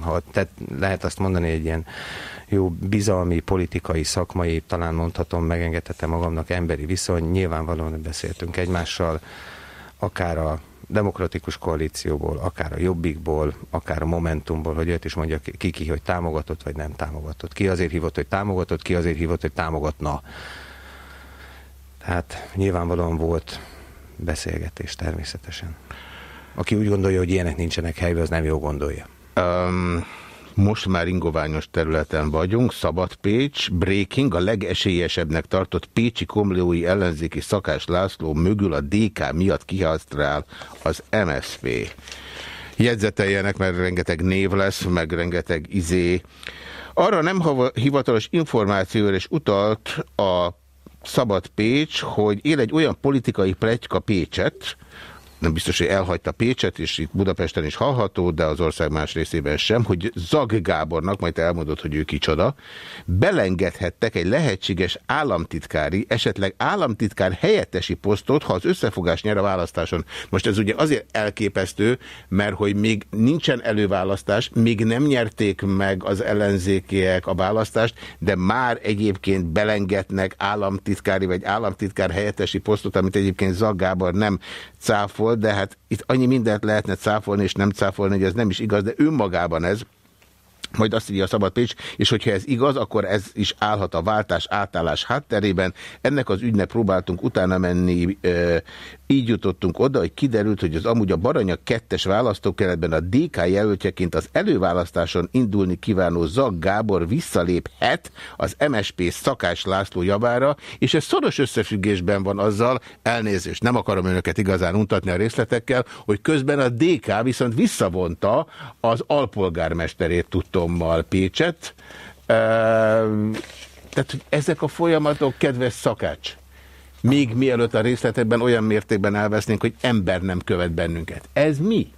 ha, tehát lehet azt mondani, egy ilyen jó bizalmi, politikai, szakmai, talán mondhatom, megengedhetem magamnak emberi viszony. Nyilvánvalóan beszéltünk egymással, akár a demokratikus koalícióból, akár a Jobbikból, akár a Momentumból, hogy őt is mondja ki, ki, hogy támogatott, vagy nem támogatott. Ki azért hívott, hogy támogatott, ki azért hívott, hogy támogatna. Tehát nyilvánvalóan volt beszélgetés természetesen. Aki úgy gondolja, hogy ilyenek nincsenek helyben, az nem jó gondolja. Um, most már ingoványos területen vagyunk, Szabad Pécs, Breaking, a legesélyesebbnek tartott Pécsi Komlói ellenzéki szakás László mögül a DK miatt kihasztrál az MSZP. Jegyzeteljenek, mert rengeteg név lesz, meg rengeteg izé. Arra nem hivatalos információra is utalt a Szabad Pécs, hogy él egy olyan politikai pletyka Pécset, nem biztos, hogy elhagyta Pécset, és itt Budapesten is hallható, de az ország más részében sem, hogy Zag Gábornak, majd elmondott, hogy ő kicsoda, belengedhettek egy lehetséges államtitkári, esetleg államtitkár helyettesi posztot, ha az összefogás nyer a választáson. Most ez ugye azért elképesztő, mert hogy még nincsen előválasztás, még nem nyerték meg az ellenzékiek a választást, de már egyébként belengednek államtitkári vagy államtitkár helyettesi posztot, amit egyébként Zag Gábor nem cáfol, de hát itt annyi mindent lehetne cáfolni és nem cáfolni, hogy ez nem is igaz, de önmagában ez majd azt írja a Szabad Pécs, és hogyha ez igaz, akkor ez is állhat a váltás átállás hátterében. Ennek az ügynek próbáltunk utána menni, így jutottunk oda, hogy kiderült, hogy az amúgy a Baranya kettes választókeretben a DK jelöltjeként az előválasztáson indulni kívánó Zag Gábor visszaléphet az MSP Szakás László javára, és ez szoros összefüggésben van azzal, elnézést, nem akarom önöket igazán untatni a részletekkel, hogy közben a DK viszont visszavonta az alpolgármesterét tudtommal Pécset. Tehát, hogy ezek a folyamatok, kedves szakács, még mielőtt a részletekben olyan mértékben elvesznénk, hogy ember nem követ bennünket. Ez mi?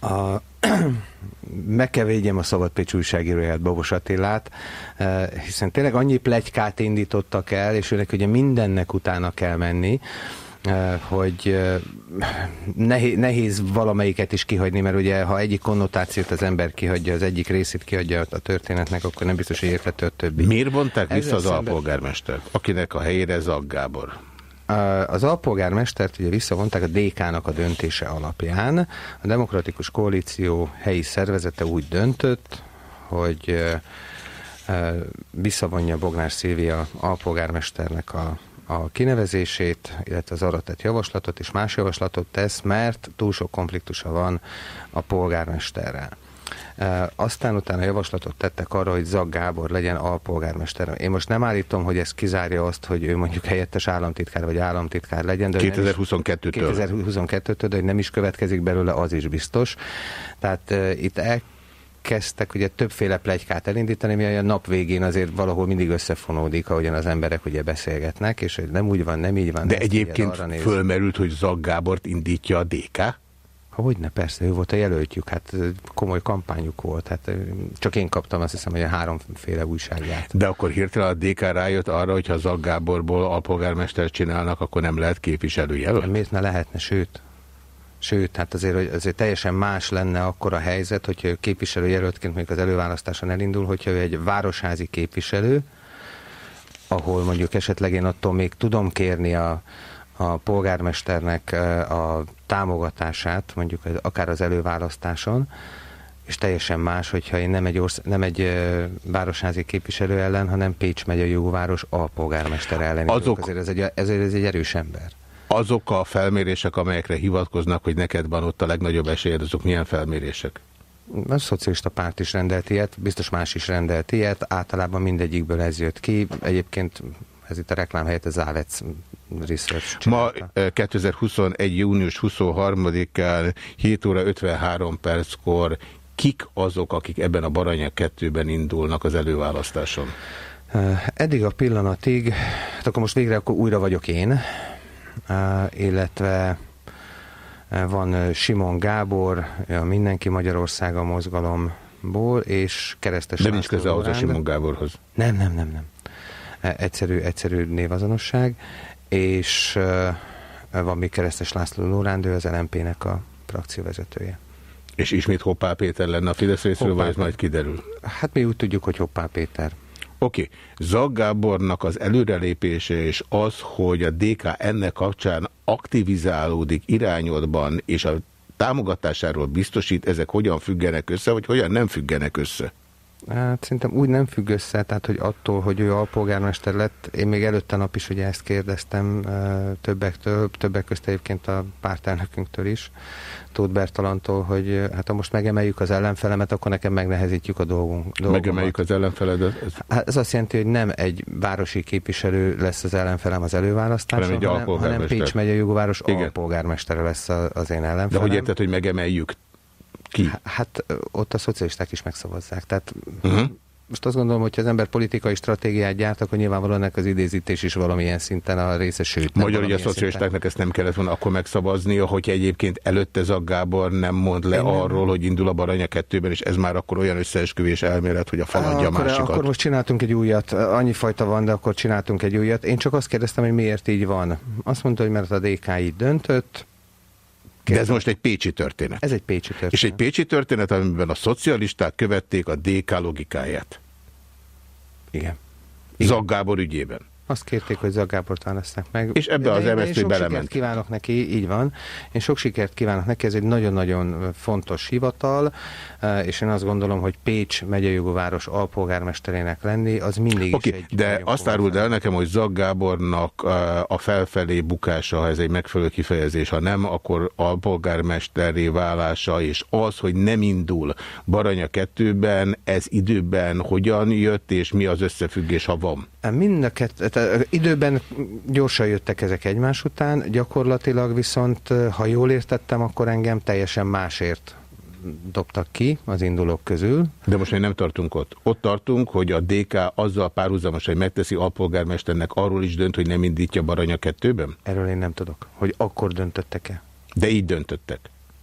A, meg kell védjem a Szabad Pécs újságíróját, Bobos Attilát, eh, hiszen tényleg annyi plegykát indítottak el, és őnek ugye mindennek utána kell menni, hogy eh, nehéz, nehéz valamelyiket is kihagyni, mert ugye ha egyik konnotációt az ember kihagyja, az egyik részét kihagyja a történetnek, akkor nem biztos, hogy érthető a többi. Miért vonták vissza az szemben... alpolgármestert, akinek a helyére Zag Gábor? Az alpolgármestert ugye visszavonták a DK-nak a döntése alapján. A Demokratikus Koalíció helyi szervezete úgy döntött, hogy visszavonja Bognár Szilvia alpolgármesternek a a kinevezését, illetve az arra tett javaslatot, és más javaslatot tesz, mert túl sok konfliktusa van a polgármesterrel. Aztán utána javaslatot tettek arra, hogy Zag Gábor legyen alpolgármester. Én most nem állítom, hogy ez kizárja azt, hogy ő mondjuk helyettes államtitkár vagy államtitkár legyen. De ő nem is- 2022-től. 2022-től, de hogy nem is következik belőle, az is biztos. Tehát uh, itt elkezdtek ugye többféle plegykát elindítani, mi a nap végén azért valahol mindig összefonódik, ahogyan az emberek ugye beszélgetnek, és hogy nem úgy van, nem így van. De egyébként fölmerült, hogy Zag Gábort indítja a DK? Hogyne, persze, ő volt a jelöltjük, hát komoly kampányuk volt, hát csak én kaptam azt hiszem, hogy a háromféle újságját. De akkor hirtelen a DK rájött arra, hogy ha Zag Gáborból alpolgármester csinálnak, akkor nem lehet képviselőjelölt? Miért ne lehetne, sőt, Sőt, hát azért, hogy azért teljesen más lenne akkor a helyzet, hogyha ő képviselőjelöltként mondjuk az előválasztáson elindul, hogyha ő egy városházi képviselő, ahol mondjuk esetleg én attól még tudom kérni a, a polgármesternek a támogatását, mondjuk akár az előválasztáson, és teljesen más, hogyha én nem egy, orsz- nem egy városházi képviselő ellen, hanem Pécs megyei jóváros alpolgármester ellen. Azok- Azért ez egy, ezért ez egy erős ember. Azok a felmérések, amelyekre hivatkoznak, hogy neked van ott a legnagyobb esélyed, azok milyen felmérések? A szocialista párt is rendelt ilyet, biztos más is rendelt ilyet, általában mindegyikből ez jött ki. Egyébként ez itt a reklám helyett az Závec Research Ma csinálta. eh, 2021. június 23-án 7 óra 53 perckor kik azok, akik ebben a Baranya 2-ben indulnak az előválasztáson? Uh, Eddig a pillanatig, hát akkor most végre akkor újra vagyok én, illetve van Simon Gábor, a Mindenki Magyarországa mozgalomból, és Keresztes De nincs köze ahhoz a. Simon Gáborhoz. Nem, nem, nem, nem. Egyszerű, egyszerű névazonosság, és van még Keresztes László Lóránd, ő az LMP-nek a frakcióvezetője. És ismét Hoppá Péter lenne a Fidesz részről, Hoppá vagy ez majd kiderül? Hát mi úgy tudjuk, hogy Hoppá Péter. Oké, okay. Zag Gábornak az előrelépése és az, hogy a DK ennek kapcsán aktivizálódik irányodban, és a támogatásáról biztosít, ezek hogyan függenek össze, vagy hogyan nem függenek össze? Hát szerintem úgy nem függ össze, tehát hogy attól, hogy ő alpolgármester lett, én még előtte nap is ugye ezt kérdeztem többektől, többek közt egyébként a pártelnökünktől is, Tóth Bertalantól, hogy hát ha most megemeljük az ellenfelemet, akkor nekem megnehezítjük a dolgunk. dolgomat. Megemeljük az ellenfeledet? Ez... Hát ez azt jelenti, hogy nem egy városi képviselő lesz az ellenfelem az előválasztáson, Hanem egy hanem, hanem. Pécs megyei jogváros alpolgármestere lesz az én ellenfelem. De hogy érted, hogy megemeljük? Ki? Hát ott a szocialisták is megszavazzák. Tehát uh-huh. most azt gondolom, hogy ha az ember politikai stratégiát gyárt, akkor nyilvánvalóan ennek az idézítés is valamilyen szinten a része, sőt. nem Magyar, hogy a szocialistáknak ezt nem kellett volna akkor megszavaznia, hogyha egyébként előtte Zag Gábor nem mond le Én nem. arról, hogy indul a Baranya kettőben, és ez már akkor olyan összeesküvés elmélet, hogy a faladja a másikat. akkor most csináltunk egy újat, annyi fajta van, de akkor csináltunk egy újat. Én csak azt kérdeztem, hogy miért így van. Azt mondta, hogy mert a DK így döntött. De ez most egy pécsi történet. Ez egy pécsi történet. És egy pécsi történet, amiben a szocialisták követték a DK logikáját. Igen. Zag Gábor ügyében. Azt kérték, hogy Zaggábort választák meg. És ebbe az MSZP belement. sikert kívánok neki, így van. Én sok sikert kívánok neki, ez egy nagyon-nagyon fontos hivatal, és én azt gondolom, hogy Pécs megyei város alpolgármesterének lenni, az mindig Oké, is egy de azt áruld el nekem, hogy Zag Gábornak uh, a felfelé bukása, ha ez egy megfelelő kifejezés, ha nem, akkor alpolgármesteré válása, és az, hogy nem indul Baranya kettőben, ez időben hogyan jött, és mi az összefüggés, ha van? Mind a kett, tehát időben gyorsan jöttek ezek egymás után, gyakorlatilag viszont, ha jól értettem, akkor engem teljesen másért dobtak ki az indulók közül. De most még nem tartunk ott. Ott tartunk, hogy a DK azzal párhuzamos, hogy megteszi alpolgármesternek, arról is dönt, hogy nem indítja Baranya kettőben? Erről én nem tudok, hogy akkor döntöttek-e. De így döntöttek.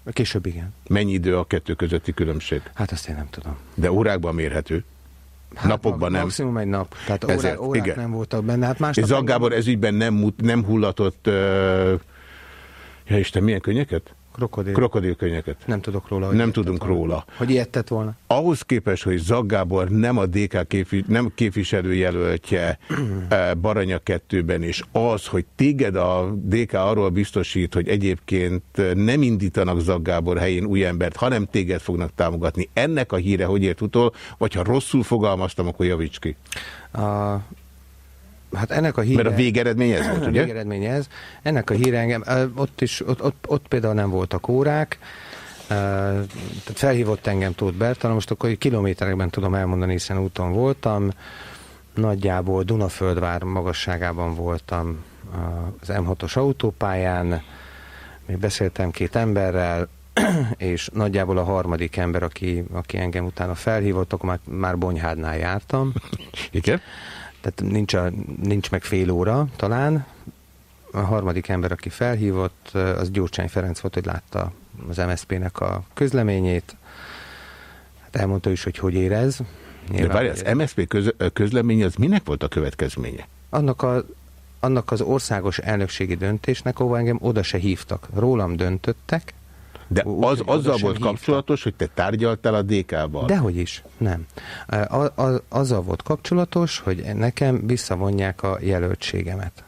Később igen. Mennyi idő a kettő közötti különbség? Hát azt én nem tudom. De órákban mérhető. Hát Napokban nem. Maximum egy nap. Tehát Ezért, órák, igen. nem voltak benne. Hát másnap Zag engem- Gábor ezügyben nem, nem hullatott... Uh, ja Isten, milyen könnyeket? Krokodil. Krokodilkönnyeket. nem tudok róla. Nem tudunk volna. róla. Hogy ilyet tett volna. Ahhoz képest, hogy Zag Gábor nem a DK képvi, nem képviselőjelöltje eh, Baranya kettőben, és az, hogy téged a DK arról biztosít, hogy egyébként eh, nem indítanak Zag Gábor helyén új embert, hanem téged fognak támogatni. Ennek a híre hogy ért utol, vagy ha rosszul fogalmaztam, akkor javíts ki. A, hát ennek a híre... Mert a végeredmény ez volt, A ugye? végeredmény ez. Ennek a híre engem, ott is, ott, ott, ott például nem voltak órák, tehát felhívott engem Tóth Bertalan, most akkor kilométerekben tudom elmondani, hiszen úton voltam, nagyjából Dunaföldvár magasságában voltam az M6-os autópályán, még beszéltem két emberrel, és nagyjából a harmadik ember, aki, aki engem utána felhívott, akkor már, már Bonyhádnál jártam. Igen? Tehát nincs, a, nincs meg fél óra talán. A harmadik ember, aki felhívott, az Gyurcsány Ferenc volt, hogy látta az MSZP-nek a közleményét. Hát elmondta is, hogy hogy érez. De várj, az MSZP köz, közlemény az minek volt a következménye? Annak, a, annak az országos elnökségi döntésnek, ahol engem oda se hívtak. Rólam döntöttek, de az azzal volt kapcsolatos, hogy te tárgyaltál a DK-val? Dehogy is, nem. A, a, azzal volt kapcsolatos, hogy nekem visszavonják a jelöltségemet.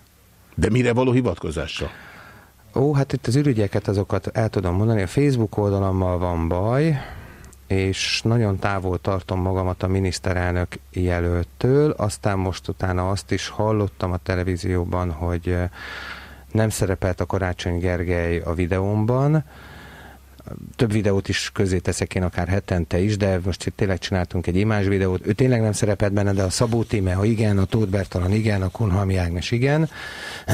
De mire való hivatkozással? Ó, hát itt az ürügyeket azokat el tudom mondani. A Facebook oldalammal van baj, és nagyon távol tartom magamat a miniszterelnök jelöltől. Aztán most utána azt is hallottam a televízióban, hogy nem szerepelt a Karácsony Gergely a videómban, több videót is közé teszek én akár hetente is, de most itt tényleg csináltunk egy imás videót. Ő tényleg nem szerepelt benne, de a Szabó Tíme, ha igen, a Tóth Bertalan igen, a Kunhalmi Ágnes igen.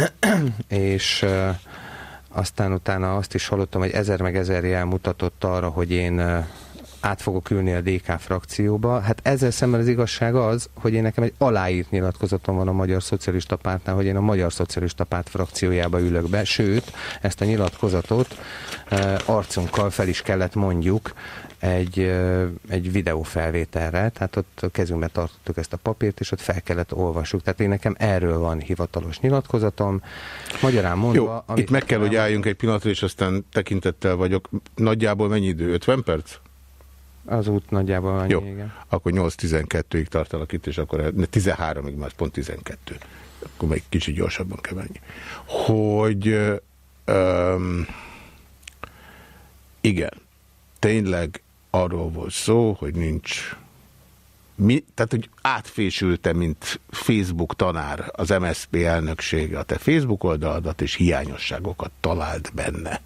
és aztán utána azt is hallottam, hogy ezer meg ezer jel mutatott arra, hogy én át fogok ülni a DK frakcióba. Hát ezzel szemben az igazság az, hogy én nekem egy aláírt nyilatkozatom van a Magyar Szocialista Pártnál, hogy én a Magyar Szocialista Párt frakciójába ülök be, sőt, ezt a nyilatkozatot e, arcunkkal fel is kellett mondjuk egy, e, egy videófelvételre, tehát ott a kezünkbe tartottuk ezt a papírt, és ott fel kellett olvassuk. Tehát én nekem erről van hivatalos nyilatkozatom. Magyarán mondva... Jó, itt meg kell, hogy álljunk egy pillanatra, és aztán tekintettel vagyok. Nagyjából mennyi idő? 50 perc? Az út nagyjából annyi, Jó, igen. akkor 8-12-ig tartalak itt, és akkor 13-ig már pont 12. Akkor még kicsit gyorsabban kell menni. Hogy um, igen, tényleg arról volt szó, hogy nincs mi, tehát, hogy átfésülte, mint Facebook tanár az MSZP elnöksége a te Facebook oldaladat, és hiányosságokat talált benne.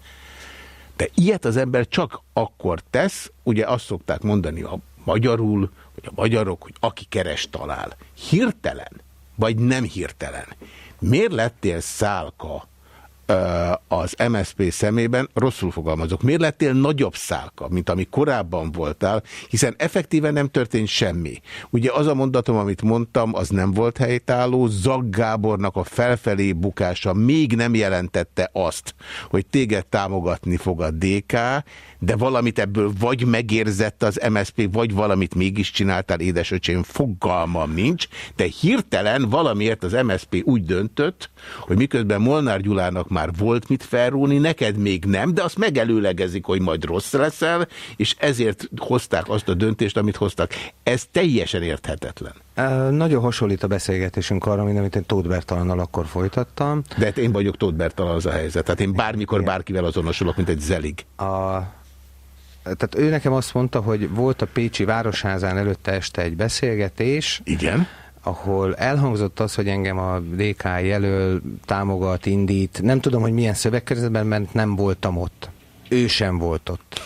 De ilyet az ember csak akkor tesz, ugye azt szokták mondani a magyarul, hogy a magyarok, hogy aki keres talál. Hirtelen, vagy nem hirtelen. Miért lettél szálka az MSP szemében, rosszul fogalmazok, miért lettél nagyobb szálka, mint ami korábban voltál, hiszen effektíven nem történt semmi. Ugye az a mondatom, amit mondtam, az nem volt helytálló, Zag Gábornak a felfelé bukása még nem jelentette azt, hogy téged támogatni fog a DK, de valamit ebből vagy megérzett az MSP, vagy valamit mégis csináltál, édesöcsém, fogalmam nincs, de hirtelen valamiért az MSP úgy döntött, hogy miközben Molnár Gyulának már volt mit felrúni, neked még nem, de azt megelőlegezik, hogy majd rossz leszel, és ezért hozták azt a döntést, amit hoztak. Ez teljesen érthetetlen. Nagyon hasonlít a beszélgetésünk arra, mint amit én Tóth Bertalannal akkor folytattam. De hát én vagyok Tóth Bertalan az a helyzet. Tehát én bármikor bárkivel azonosulok, mint egy zelig. A tehát ő nekem azt mondta, hogy volt a Pécsi Városházán előtte este egy beszélgetés. Igen. Ahol elhangzott az, hogy engem a DK jelöl, támogat, indít. Nem tudom, hogy milyen szövegkörzetben, mert nem voltam ott. Ő sem volt ott.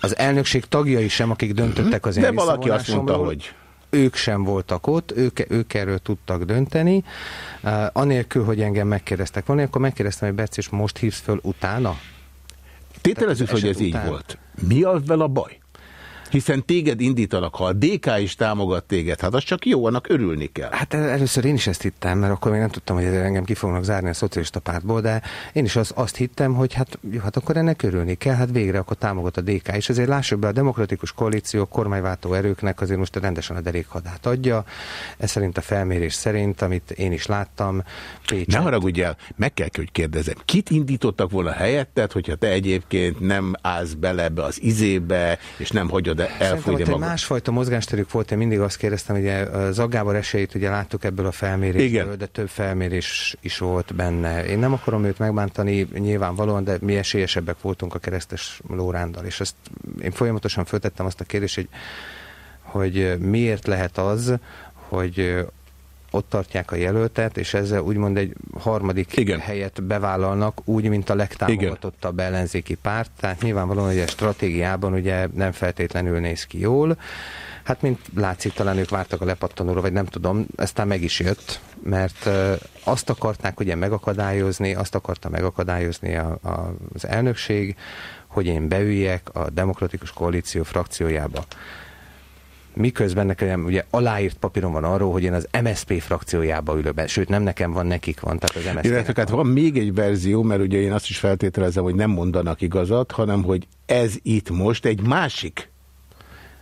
Az elnökség tagjai sem, akik döntöttek az én De valaki azt mondta, hogy ők sem voltak ott, ők, ők erről tudtak dönteni. Uh, anélkül, hogy engem megkérdeztek volna, akkor megkérdeztem, hogy Berci, és most hívsz föl utána? Tételezzük, hogy ez után. így volt. Mi az a baj? Hiszen téged indítanak, ha a DK is támogat téged, hát az csak jó, annak örülni kell. Hát először én is ezt hittem, mert akkor még nem tudtam, hogy engem ki fognak zárni a szocialista pártból, de én is az, azt hittem, hogy hát, jó, hát akkor ennek örülni kell, hát végre akkor támogat a DK. És azért lássuk be, a demokratikus koalíció kormányváltó erőknek azért most rendesen a derékhadát adja. Ez szerint a felmérés szerint, amit én is láttam. Pécset. Ne haragudj el, meg kell, hogy kérdezem, kit indítottak volna helyetted, hogyha te egyébként nem állsz bele ebbe az izébe, és nem hagyod elfújja magad. másfajta mozgásterük volt, én mindig azt kérdeztem, hogy Zaggábor esélyt ugye láttuk ebből a felmérésből, Igen. de több felmérés is volt benne. Én nem akarom őt megbántani nyilvánvalóan, de mi esélyesebbek voltunk a keresztes Lórándal, és ezt én folyamatosan föltettem azt a kérdést, hogy, hogy miért lehet az, hogy ott tartják a jelöltet, és ezzel úgymond egy harmadik Igen. helyet bevállalnak, úgy, mint a legtámogatottabb ellenzéki párt. Tehát nyilvánvalóan, hogy a stratégiában ugye nem feltétlenül néz ki jól. Hát, mint látszik, talán ők vártak a lepattanóra, vagy nem tudom, aztán meg is jött, mert azt akarták ugye megakadályozni, azt akarta megakadályozni a, a, az elnökség, hogy én beüljek a Demokratikus Koalíció frakciójába. Miközben nekem ugye aláírt papíron van arról, hogy én az MSP frakciójába ülök be. Sőt, nem nekem van, nekik van, tehát az MSZP. Illetve hát van még egy verzió, mert ugye én azt is feltételezem, hogy nem mondanak igazat, hanem hogy ez itt most egy másik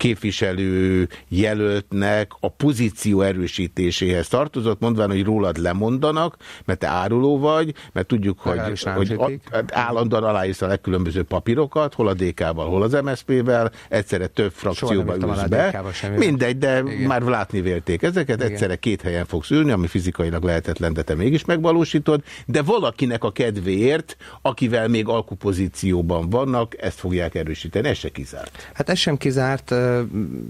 képviselő jelöltnek a pozíció erősítéséhez tartozott, mondván, hogy rólad lemondanak, mert te áruló vagy, mert tudjuk, hogy, hogy a, hát állandóan aláírsz a legkülönbözőbb papírokat, hol a DK-val, hol az MSZP-vel, egyszerre több frakcióba ülsz be. Mindegy, de Igen. már látni vélték ezeket, Igen. egyszerre két helyen fogsz ülni, ami fizikailag lehetetlen, de te mégis megvalósítod, de valakinek a kedvéért, akivel még alkupozícióban vannak, ezt fogják erősíteni, ez se kizárt. Hát ez sem kizárt,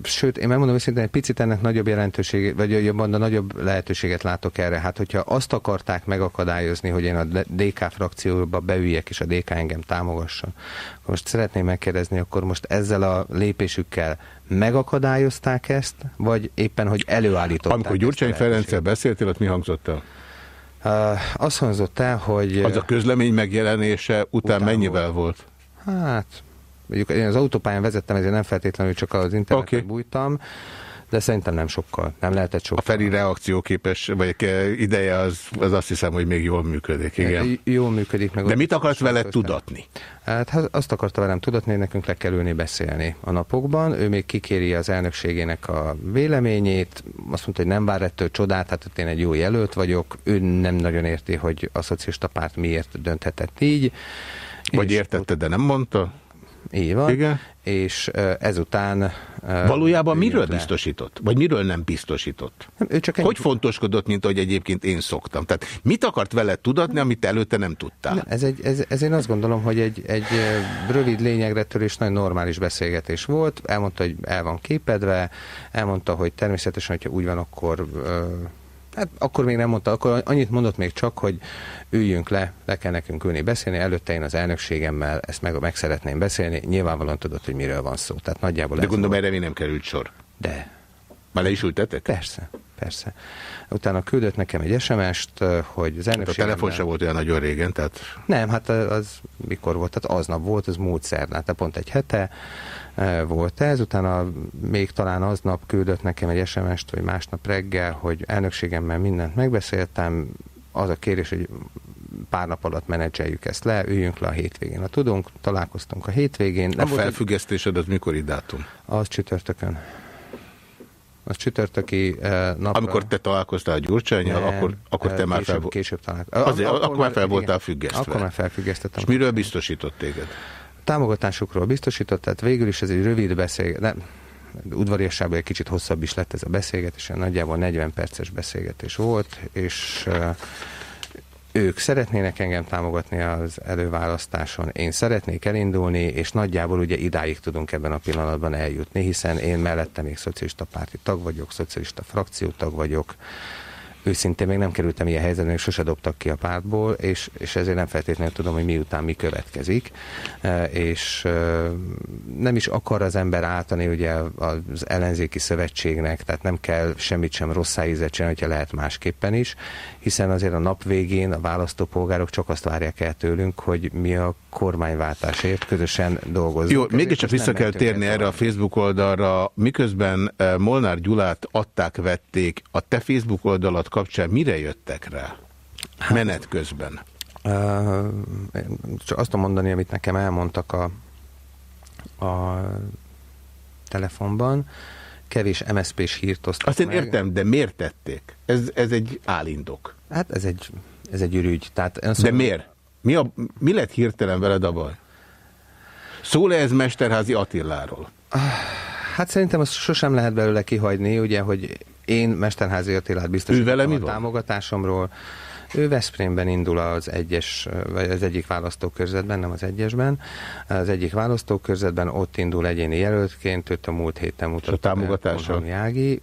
sőt, én megmondom őszintén, egy picit ennek nagyobb jelentőséget, vagy jobban a nagyobb lehetőséget látok erre. Hát, hogyha azt akarták megakadályozni, hogy én a DK frakcióba beüljek, és a DK engem támogasson, akkor most szeretném megkérdezni, akkor most ezzel a lépésükkel megakadályozták ezt, vagy éppen, hogy előállították Amikor Gyurcsány Ferenccel beszéltél, ott mi hangzott el? Ö, azt hangzott el, hogy... Az a közlemény megjelenése után, Után mennyivel volt? Hát, mondjuk én az autópályán vezettem, ezért nem feltétlenül csak az interneten okay. bújtam, de szerintem nem sokkal, nem lehetett A sokkal. Feri reakcióképes, vagy ke- ideje az, az azt hiszem, hogy még jól működik. Igen. J- Jól működik meg. De mit akart veled köztem. tudatni? Hát hát azt akarta velem tudatni, hogy nekünk le kell ülni beszélni a napokban. Ő még kikéri az elnökségének a véleményét, azt mondta, hogy nem vár ettől csodát, hát ott én egy jó jelölt vagyok. Ő nem nagyon érti, hogy a szocialista párt miért dönthetett így. Vagy értette, de nem mondta? Van. Igen. És ezután... Valójában miről le. biztosított? Vagy miről nem biztosított? Nem, Ő csak egy Hogy fontoskodott, mint ahogy egyébként én szoktam? Tehát mit akart veled tudatni, amit előtte nem tudtál? Ne, Ez, egy, ez, ez én azt gondolom, hogy egy, egy rövid lényegre törés, nagyon normális beszélgetés volt. Elmondta, hogy el van képedve, elmondta, hogy természetesen, hogyha úgy van, akkor hát akkor még nem mondta, akkor annyit mondott még csak, hogy üljünk le, le kell nekünk ülni beszélni, előtte én az elnökségemmel ezt meg, meg szeretném beszélni, nyilvánvalóan tudod, hogy miről van szó. Tehát nagyjából De gondolom, erre még nem került sor. De, Már le is ültetek? persze, persze. Utána küldött nekem egy SMS-t, hogy az Hát a elnökségemmel... telefon sem volt olyan nagyon régen, tehát Nem, hát az mikor volt? Tehát aznap volt, az múlt szerdán, tehát pont egy hete volt ez, utána még talán aznap küldött nekem egy SMS-t, vagy másnap reggel, hogy elnökségemmel mindent megbeszéltem, az a kérés, hogy pár nap alatt menedzseljük ezt le, üljünk le a hétvégén. Ha tudunk, találkoztunk a hétvégén. a Nem volt, felfüggesztésed az mikori dátum? az csütörtökön. Az csütörtöki eh, napra. Amikor te találkoztál a Gyurcsányjal, akkor, akkor te eh, már később, fel, később találkoztunk. Azért, akkor már fel voltál igen. függesztve. Akkor már felfüggesztettem. és miről biztosított téged? Támogatásukról biztosított, tehát végül is ez egy rövid beszélgetés, udvariasságban egy kicsit hosszabb is lett ez a beszélgetés, nagyjából 40 perces beszélgetés volt, és ők szeretnének engem támogatni az előválasztáson, én szeretnék elindulni, és nagyjából ugye idáig tudunk ebben a pillanatban eljutni, hiszen én mellette még szocialista párti tag vagyok, szocialista frakciótag vagyok, őszintén még nem kerültem ilyen helyzetbe, még sose dobtak ki a pártból, és, és ezért nem feltétlenül tudom, hogy miután mi következik, E, és e, nem is akar az ember átani ugye az ellenzéki szövetségnek, tehát nem kell semmit sem rossz ízet csinálni, hogyha lehet másképpen is, hiszen azért a nap végén a választópolgárok csak azt várják el tőlünk, hogy mi a kormányváltásért közösen dolgozunk. Jó, mégiscsak vissza kell térni erre a. Facebook oldalra, miközben eh, Molnár Gyulát adták, vették, a te Facebook oldalat kapcsán mire jöttek rá? Hát- Menet közben. Uh, csak azt mondani, amit nekem elmondtak a, a telefonban. Kevés MSZP-s hírt osztott Azt én meg. értem, de miért tették? Ez, ez egy álindok. Hát ez egy, ez egy ürügy. Tehát azt De miért? Mi, a, mi lett hirtelen veled a baj? Szól-e ez Mesterházi Attiláról? Hát szerintem azt sosem lehet belőle kihagyni, ugye, hogy én Mesterházi Attilát biztosítottam a van? Ő Veszprémben indul az egyes, vagy az egyik választókörzetben, nem az egyesben. Az egyik választókörzetben ott indul egyéni jelöltként, őt a múlt héten mutatta. támogatása? be Bonhomi Ági.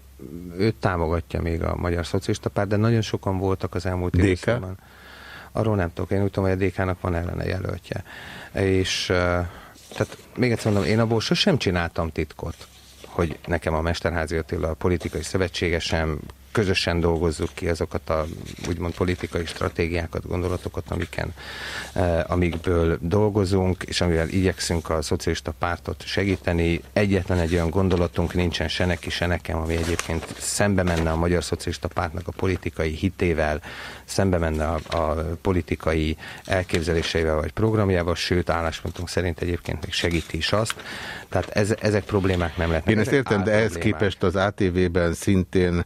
őt támogatja még a Magyar Szocialista Párt, de nagyon sokan voltak az elmúlt DK? időszakban. Arról nem tudok, én úgy tudom, hogy a DK-nak van ellene jelöltje. És tehát még egyszer mondom, én abból sosem csináltam titkot, hogy nekem a Mesterházi Attila a politikai szövetségesem, közösen dolgozzuk ki azokat a úgymond politikai stratégiákat, gondolatokat, amiken, eh, amikből dolgozunk, és amivel igyekszünk a szocialista pártot segíteni. Egyetlen egy olyan gondolatunk nincsen se neki, se nekem, ami egyébként szembe menne a Magyar Szocialista Pártnak a politikai hitével, szembe menne a, a politikai elképzeléseivel vagy programjával, sőt álláspontunk szerint egyébként még segíti is azt. Tehát ez, ezek problémák nem lehetnek. Én ezt értem, de ehhez képest az ATV-ben szintén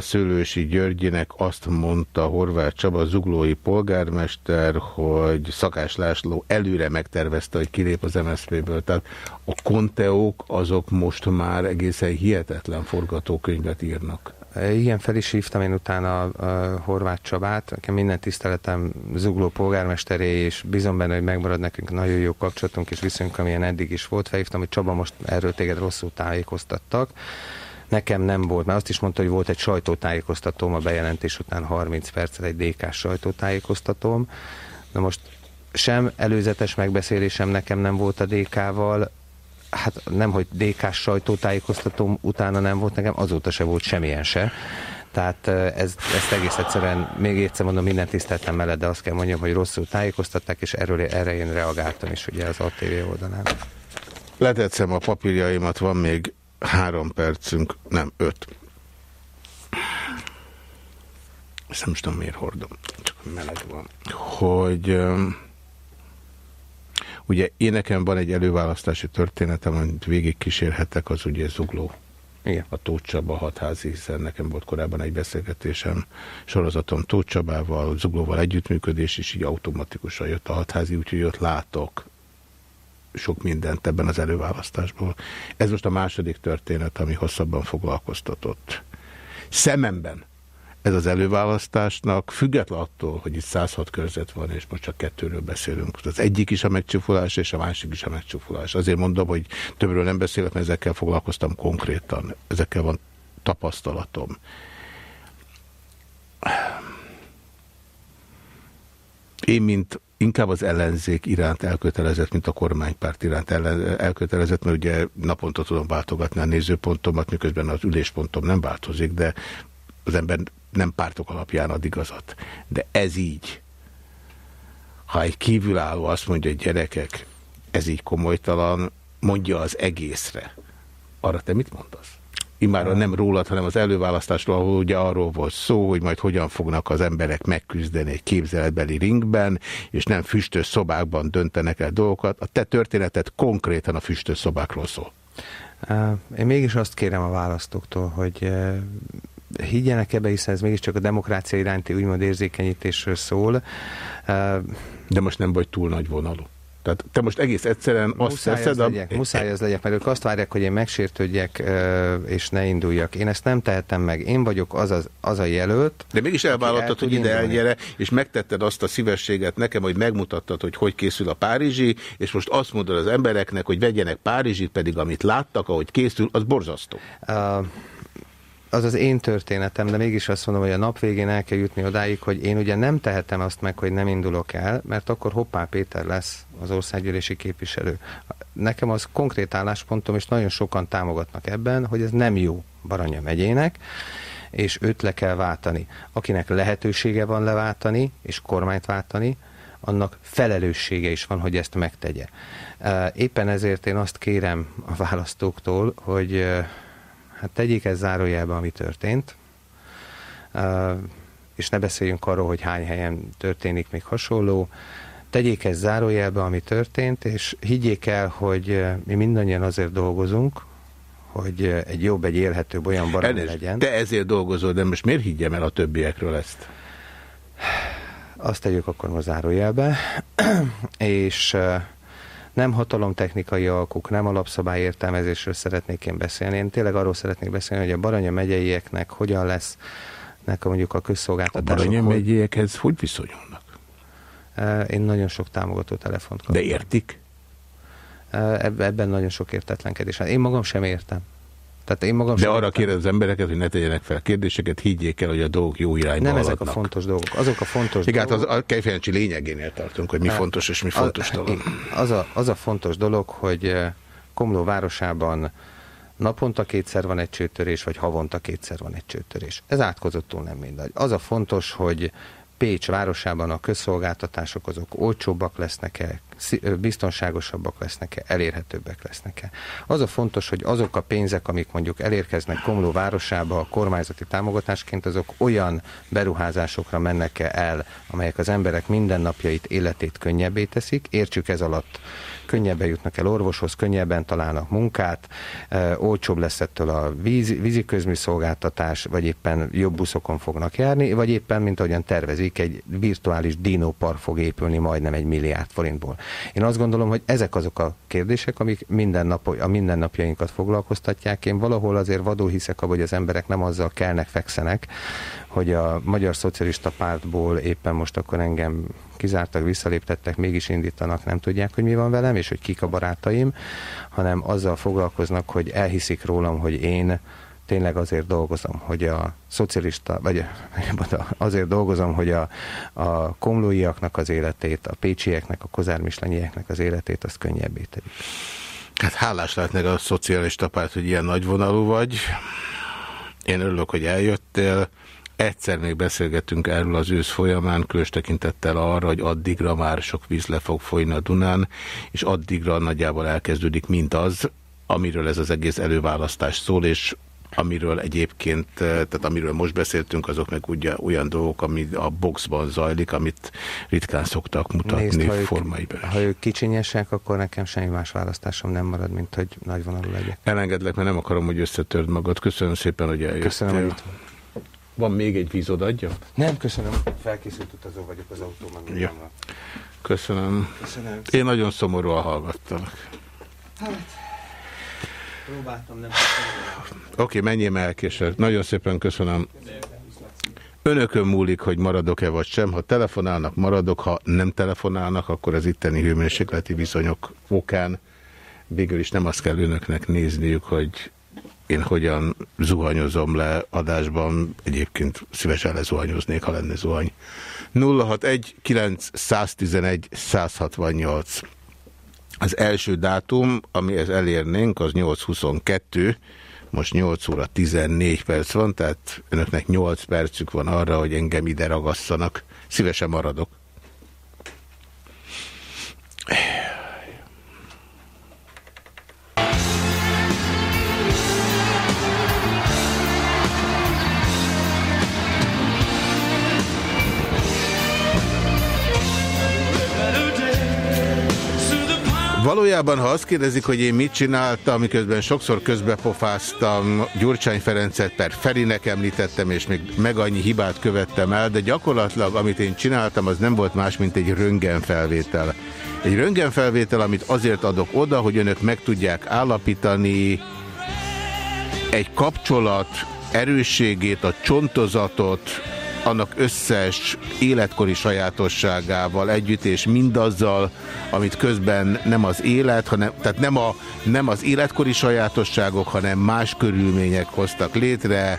Szőlősi Györgyinek azt mondta Horváth Csaba, zuglói polgármester, hogy Szakás László előre megtervezte, hogy kilép az MSZP-ből. Tehát a konteók azok most már egészen hihetetlen forgatókönyvet írnak. Igen, fel is hívtam én utána a Horváth Csabát, nekem minden tiszteletem Zugló polgármesteré, és bízom benne, hogy megmarad nekünk nagyon jó kapcsolatunk és viszonyunk, amilyen eddig is volt. Felhívtam, hogy Csaba, most erről téged rosszul tájékoztattak. Nekem nem volt, mert azt is mondta, hogy volt egy sajtótájékoztatóm a bejelentés után 30 perccel egy DK sajtótájékoztatóm. Na most sem előzetes megbeszélésem nekem nem volt a DK-val, hát nem, hogy DK-s sajtótájékoztatóm utána nem volt nekem, azóta se volt semmilyen se. Tehát eh, ez, ezt egész egyszerűen, még egyszer mondom, minden tiszteltem mellett, de azt kell mondjam, hogy rosszul tájékoztatták, és erről, erre én reagáltam is ugye az ATV oldalán. Letetszem a papírjaimat, van még három percünk, nem, öt. Ezt nem is tudom, miért hordom, csak meleg van. Hogy ugye én nekem van egy előválasztási történetem, amit végig kísérhetek, az ugye Zugló. Igen. A Tóth Csaba hatházi, hiszen nekem volt korábban egy beszélgetésem sorozatom Tóth Csabával, Zuglóval együttműködés, és így automatikusan jött a hatházi, úgyhogy ott látok sok mindent ebben az előválasztásból. Ez most a második történet, ami hosszabban foglalkoztatott. Szememben ez az előválasztásnak, független attól, hogy itt 106 körzet van, és most csak kettőről beszélünk. Az egyik is a megcsúfolás, és a másik is a megcsúfolás. Azért mondom, hogy többről nem beszélek, mert ezekkel foglalkoztam konkrétan. Ezekkel van tapasztalatom. Én, mint inkább az ellenzék iránt elkötelezett, mint a kormánypárt iránt elkötelezett, mert ugye naponta tudom váltogatni a nézőpontomat, miközben az üléspontom nem változik, de az ember nem pártok alapján ad igazat. De ez így. Ha egy kívülálló azt mondja, hogy gyerekek, ez így komolytalan, mondja az egészre. Arra te mit mondasz? Imára nem rólad, hanem az előválasztásról, ahol ugye arról volt szó, hogy majd hogyan fognak az emberek megküzdeni egy képzeletbeli ringben, és nem füstös szobákban döntenek el dolgokat. A te történeted konkrétan a füstös szobákról szól. Én mégis azt kérem a választóktól, hogy higgyenek ebbe, hiszen ez mégiscsak a demokrácia iránti úgymond érzékenyítésről szól. De most nem vagy túl nagy vonalú. Tehát te most egész egyszerűen azt Muszáj teszed... az legyek, muszáj az legyek, mert ők azt várják, hogy én megsértődjek, és ne induljak. Én ezt nem tehetem meg. Én vagyok az, az, az a jelölt. De mégis el elvállaltad, hogy ide elgyere, és megtetted azt a szívességet nekem, hogy megmutattad, hogy hogy készül a Párizsi, és most azt mondod az embereknek, hogy vegyenek Párizsit, pedig amit láttak, ahogy készül, az borzasztó. Uh, az az én történetem, de mégis azt mondom, hogy a nap végén el kell jutni odáig, hogy én ugye nem tehetem azt meg, hogy nem indulok el, mert akkor Hoppá Péter lesz az országgyűlési képviselő. Nekem az konkrét álláspontom, és nagyon sokan támogatnak ebben, hogy ez nem jó Baranya megyének, és őt le kell váltani. Akinek lehetősége van leváltani, és kormányt váltani, annak felelőssége is van, hogy ezt megtegye. Éppen ezért én azt kérem a választóktól, hogy hát tegyék ez zárójelbe, ami történt, és ne beszéljünk arról, hogy hány helyen történik még hasonló. Tegyék ez zárójelbe, ami történt, és higgyék el, hogy mi mindannyian azért dolgozunk, hogy egy jobb, egy élhetőbb, olyan barang legyen. Te ezért dolgozol, de most miért higgyem el a többiekről ezt? Azt tegyük akkor a zárójelbe, és nem hatalomtechnikai alkuk, nem alapszabály értelmezésről szeretnék én beszélni. Én tényleg arról szeretnék beszélni, hogy a Baranya megyeieknek hogyan lesz nek a mondjuk a közszolgáltatások. A Baranya megyeiekhez hogy viszonyulnak? Én nagyon sok támogató telefont kaptam. De értik? Ebben nagyon sok értetlenkedés. Én magam sem értem. Tehát én magam De arra kérem az embereket, hogy ne tegyenek fel kérdéseket, higgyék el, hogy a dolgok jó irányba Nem ezek a haladnak. fontos dolgok. Azok a fontos Igen, hát az dolgok. a Kejfejancsi lényegénél tartunk, hogy mi fontos és mi fontos a, dolog. Az a, az a fontos dolog, hogy eh, Komló városában naponta kétszer van egy csőtörés, vagy havonta kétszer van egy csőtörés. Ez átkozottul nem mindegy. Az a fontos, hogy Pécs városában a közszolgáltatások azok olcsóbbak lesznek-e, biztonságosabbak lesznek-e, elérhetőbbek lesznek-e. Az a fontos, hogy azok a pénzek, amik mondjuk elérkeznek Komló városába a kormányzati támogatásként, azok olyan beruházásokra mennek-e el, amelyek az emberek mindennapjait, életét könnyebbé teszik. Értsük ez alatt könnyebben jutnak el orvoshoz, könnyebben találnak munkát, olcsóbb lesz ettől a víz, vízi közműszolgáltatás, vagy éppen jobb buszokon fognak járni, vagy éppen, mint ahogyan tervezik, egy virtuális dinópark fog épülni majdnem egy milliárd forintból. Én azt gondolom, hogy ezek azok a kérdések, amik minden nap, a mindennapjainkat foglalkoztatják. Én valahol azért vadul hiszek abban, hogy az emberek nem azzal kelnek, fekszenek, hogy a Magyar Szocialista Pártból éppen most akkor engem kizártak, visszaléptettek, mégis indítanak, nem tudják, hogy mi van velem, és hogy kik a barátaim, hanem azzal foglalkoznak, hogy elhiszik rólam, hogy én tényleg azért dolgozom, hogy a szocialista, vagy azért dolgozom, hogy a, a komlóiaknak az életét, a pécsieknek, a kozármislenyieknek az életét, azt könnyebbé tegyük. Hát hálás lehetnek a szocialista párt, hogy ilyen nagyvonalú vagy. Én örülök, hogy eljöttél. Egyszer még beszélgettünk erről az ősz folyamán, különös tekintettel arra, hogy addigra már sok víz le fog folyni a Dunán, és addigra nagyjából elkezdődik mint az, amiről ez az egész előválasztás szól, és amiről egyébként, eh, tehát amiről most beszéltünk, azok meg ugye olyan dolgok, ami a boxban zajlik, amit ritkán szoktak mutatni Nézd, ha ők, ha ők kicsinyesek, akkor nekem semmi más választásom nem marad, mint hogy nagyvonalú legyek. Elengedlek, mert nem akarom, hogy összetörd magad. Köszönöm szépen, hogy eljöttél. Köszönöm, hogy itt Van még egy vízod, adja? Nem, köszönöm. Felkészült utazó vagyok az autóban. Ja. Köszönöm. Köszönöm. Én nagyon szomorúan hallgattalak. Próbáltam, nem Oké, okay, menjél elkésett. Nagyon szépen köszönöm. Önökön múlik, hogy maradok-e vagy sem. Ha telefonálnak, maradok. Ha nem telefonálnak, akkor az itteni hőmérsékleti viszonyok okán végül is nem azt kell önöknek nézniük, hogy én hogyan zuhanyozom le adásban. Egyébként szívesen lezuhanyoznék, ha lenne zuhany. 061 911 168 az első dátum, amihez elérnénk, az 8.22, most 8 óra 14 perc van, tehát önöknek 8 percük van arra, hogy engem ide ragasszanak. Szívesen maradok. Valójában, ha azt kérdezik, hogy én mit csináltam, miközben sokszor közbepofáztam, Gyurcsány Ferencet per Ferinek említettem, és még meg annyi hibát követtem el, de gyakorlatilag, amit én csináltam, az nem volt más, mint egy röntgenfelvétel. Egy röntgenfelvétel, amit azért adok oda, hogy önök meg tudják állapítani egy kapcsolat erősségét, a csontozatot, annak összes életkori sajátosságával együtt, és mindazzal, amit közben nem az élet, hanem, tehát nem, a, nem az életkori sajátosságok, hanem más körülmények hoztak létre,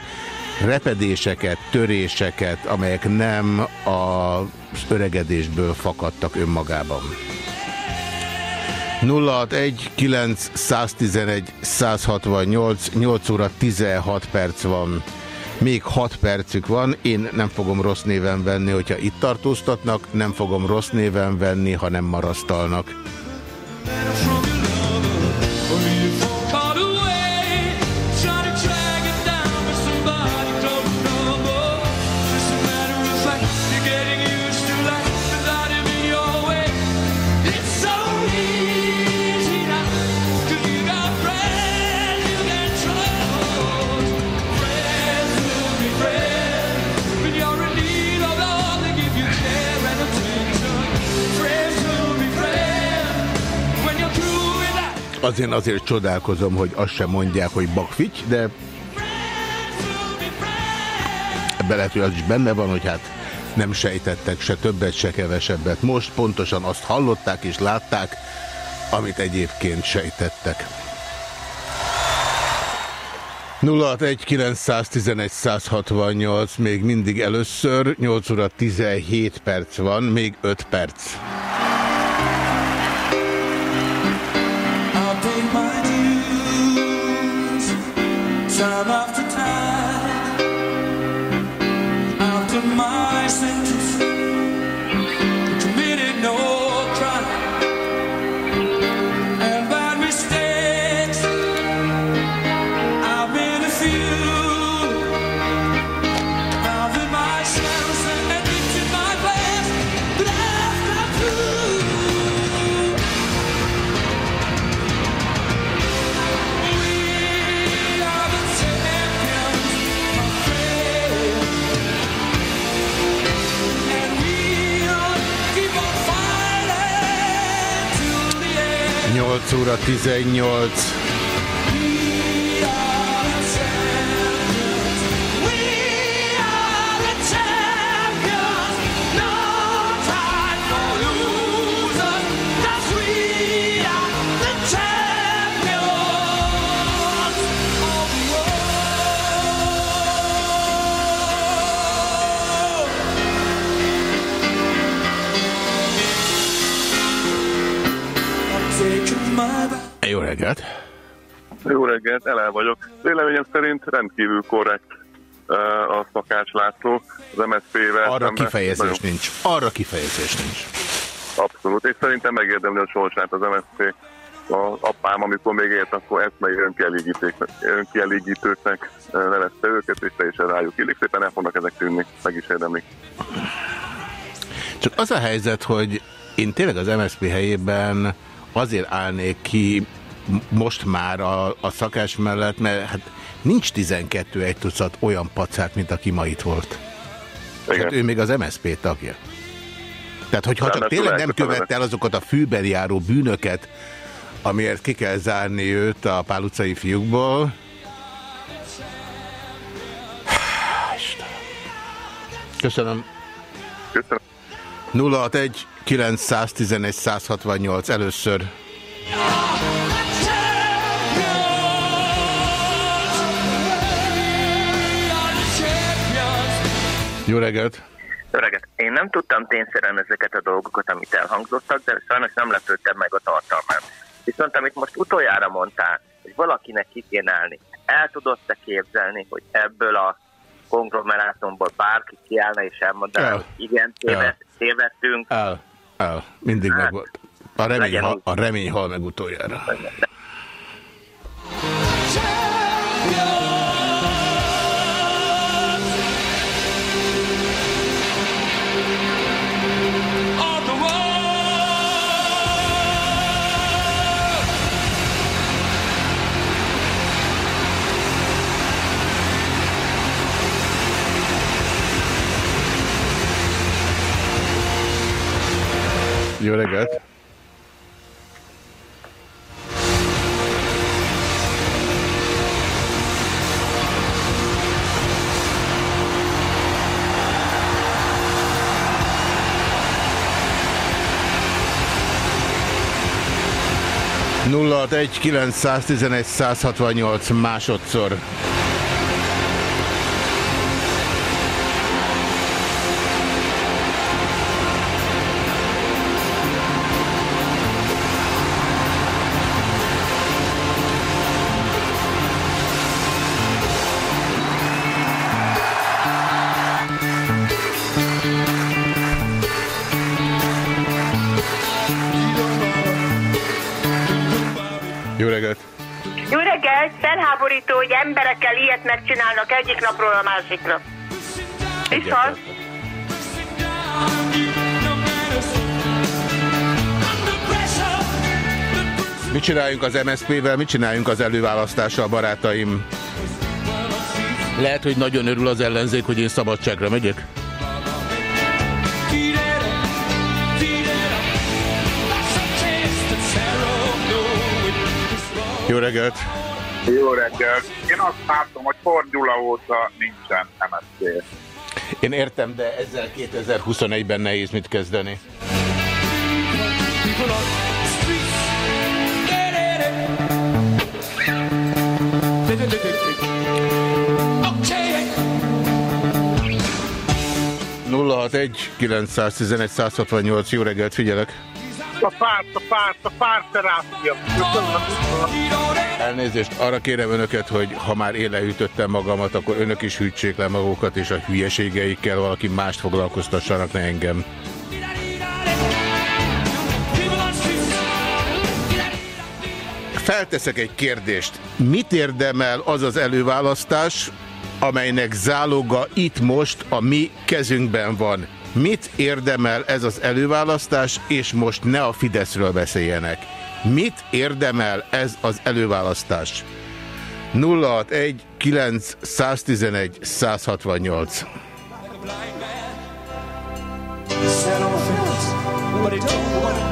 repedéseket, töréseket, amelyek nem az öregedésből fakadtak önmagában. 061 9 111 168 8 óra 16 perc van. Még 6 percük van, én nem fogom rossz néven venni, hogyha itt tartóztatnak, nem fogom rossz néven venni, ha nem marasztalnak. That. Azért azért csodálkozom, hogy azt sem mondják, hogy bakfics, de ebben lehet, hogy az is benne van, hogy hát nem sejtettek se többet, se kevesebbet. Most pontosan azt hallották és látták, amit egyébként sejtettek. 0619111 még mindig először, 8 óra 17 perc van, még 5 perc. Time after 8 óra 18. Jó reggelt! Jó reggelt, Elel vagyok. Véleményem szerint rendkívül korrekt uh, a Szakács László az MSZP-vel. Arra kifejezés Nagyon- nincs. Arra kifejezés nincs. Abszolút, és szerintem megérdemli a sorsát az MSZP. A apám, amikor még élt, akkor ezt meg önkielégítőknek, önkielégítőknek uh, nevezte őket, és teljesen rájuk illik. Szépen el fognak ezek tűnni, meg is érdemlik. Csak az a helyzet, hogy én tényleg az MSZP helyében azért állnék ki most már a, a szakás mellett, mert hát nincs 12 egy tucat olyan pacát, mint aki ma itt volt. Igen. Hát ő még az MSZP tagja. Tehát, hogyha Nem, csak mert tényleg nem követte el azokat a fűben járó bűnöket, amiért ki kell zárni őt a Pál utcai fiúkból. Köszönöm. Köszönöm. 061 911 168 először. Jó reggelt! Jó reggelt. Én nem tudtam tényszerűen ezeket a dolgokat, amit elhangzottak, de sajnos nem lepődtem meg a tartalmán. Viszont amit most utoljára mondtál, hogy valakinek ki kéne állni, el tudod-te képzelni, hogy ebből a konglomerátumból bárki kiállna és elmondaná, El. hogy igen, téved, tévedtünk, El, el. Mindig Hát, meg volt. A remény, hal, a remény hal meg utoljára. Of Jó reggelt! nulla egy 911 168 másodszor. Emberekkel ilyet megcsinálnak egyik napról a másikra. Viszont Mit csináljunk az MSZP-vel, mit csináljunk az előválasztással, barátaim? Lehet, hogy nagyon örül az ellenzék, hogy én szabadságra megyek. Jó reggelt! Jó reggel. Én azt látom, hogy Fordula óta nincsen MSZ. Én értem, de ezzel 2021-ben nehéz mit kezdeni. egy 911 168 jó reggelt, figyelek! A párt, a párt, a pártterápia. Elnézést, arra kérem önöket, hogy ha már élehűtöttem magamat, akkor önök is hűtsék le magukat, és a hülyeségeikkel valaki mást foglalkoztassanak, ne engem. Felteszek egy kérdést. Mit érdemel az az előválasztás, amelynek záloga itt most a mi kezünkben van? Mit érdemel ez az előválasztás, és most ne a Fideszről beszéljenek? Mit érdemel ez az előválasztás? 061 9 111 168 Sat on but it don't work.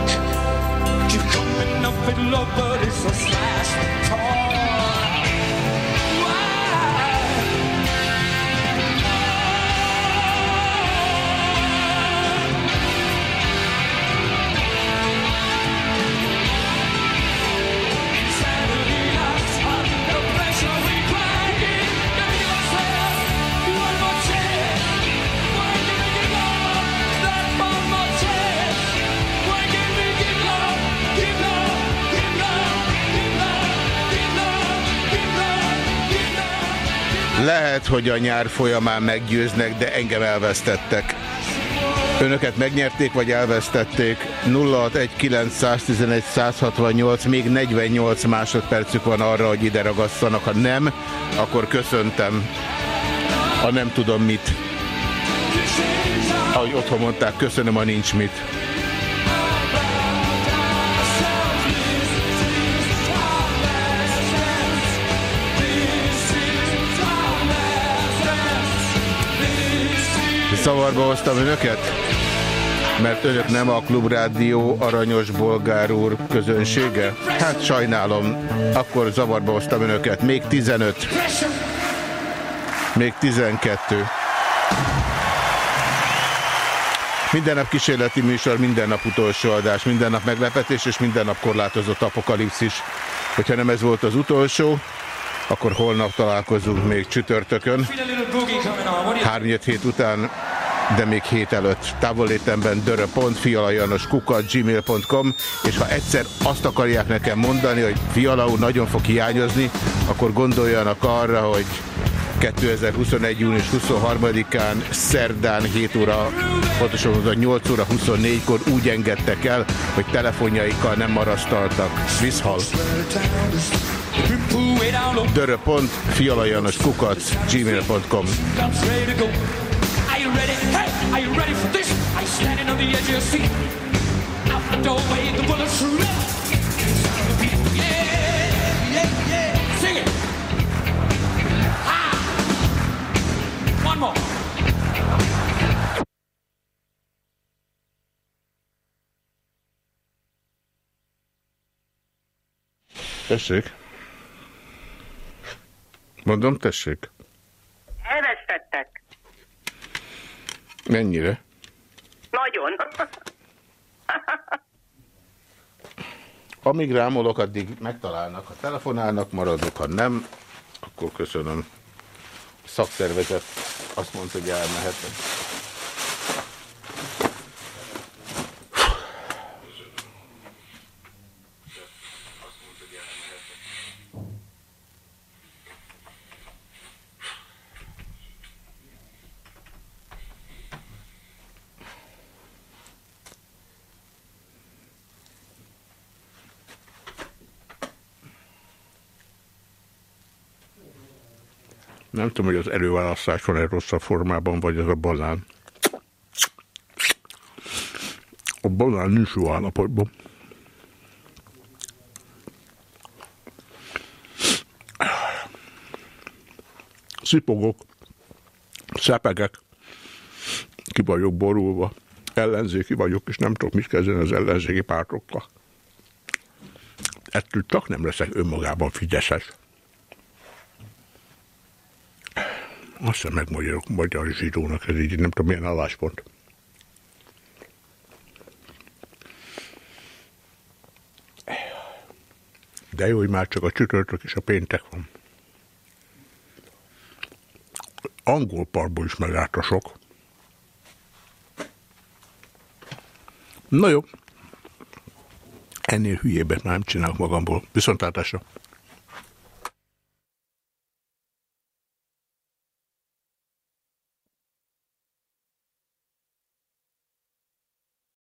Lehet, hogy a nyár folyamán meggyőznek, de engem elvesztettek. Önöket megnyerték, vagy elvesztették? 0619111 még 48 másodpercük van arra, hogy ide ragasszanak. Ha nem, akkor köszöntem. Ha nem tudom mit. Ahogy otthon mondták, köszönöm, a nincs mit. Szavarba hoztam önöket? Mert önök nem a Klubrádió Aranyos Bolgár úr közönsége? Hát sajnálom, akkor zavarba hoztam önöket. Még 15. Még 12. Minden nap kísérleti műsor, minden nap utolsó adás, minden nap meglepetés és minden nap korlátozott apokalipszis. Hogyha nem ez volt az utolsó, akkor holnap találkozunk még csütörtökön. Hárnyed hét után, de még hét előtt. Kukat gmail.com és ha egyszer azt akarják nekem mondani, hogy Fiala úr nagyon fog hiányozni, akkor gondoljanak arra, hogy 2021. június 23-án szerdán 7 óra, pontosan mondva 8 óra 24-kor úgy engedtek el, hogy telefonjaikkal nem marasztaltak. Viszhal. Dörö.pont, fialajanos kukac, gmail.com are you ready for this? Are you standing on the edge of your seat? Out the doorway, the bullets shoot up. Sound of the beat. Yeah, yeah, yeah. Sing it. Ah. One more. Tessék. Mondom, tessék. Elvesztettek. Mennyire? Nagyon. Amíg rámolok, addig megtalálnak. Ha telefonálnak, maradok. Ha nem, akkor köszönöm. A szakszervezet azt mondta, hogy elmehetek. Nem tudom, hogy az előválasztás van egy rosszabb formában, vagy az a banán. A banán nincs jó állapotban. Szipogok, szepegek, ki vagyok borulva, ellenzéki vagyok, és nem tudok mit kezdeni az ellenzéki pártokkal. Ettől csak nem leszek önmagában fideszes. Azt hiszem megmagyarok magyar zsidónak, ez így nem tudom milyen álláspont. De jó, hogy már csak a csütörtök és a péntek van. Angol parból is megállt a sok. Na jó. Ennél hülyébet már nem csinálok magamból. Viszontlátásra.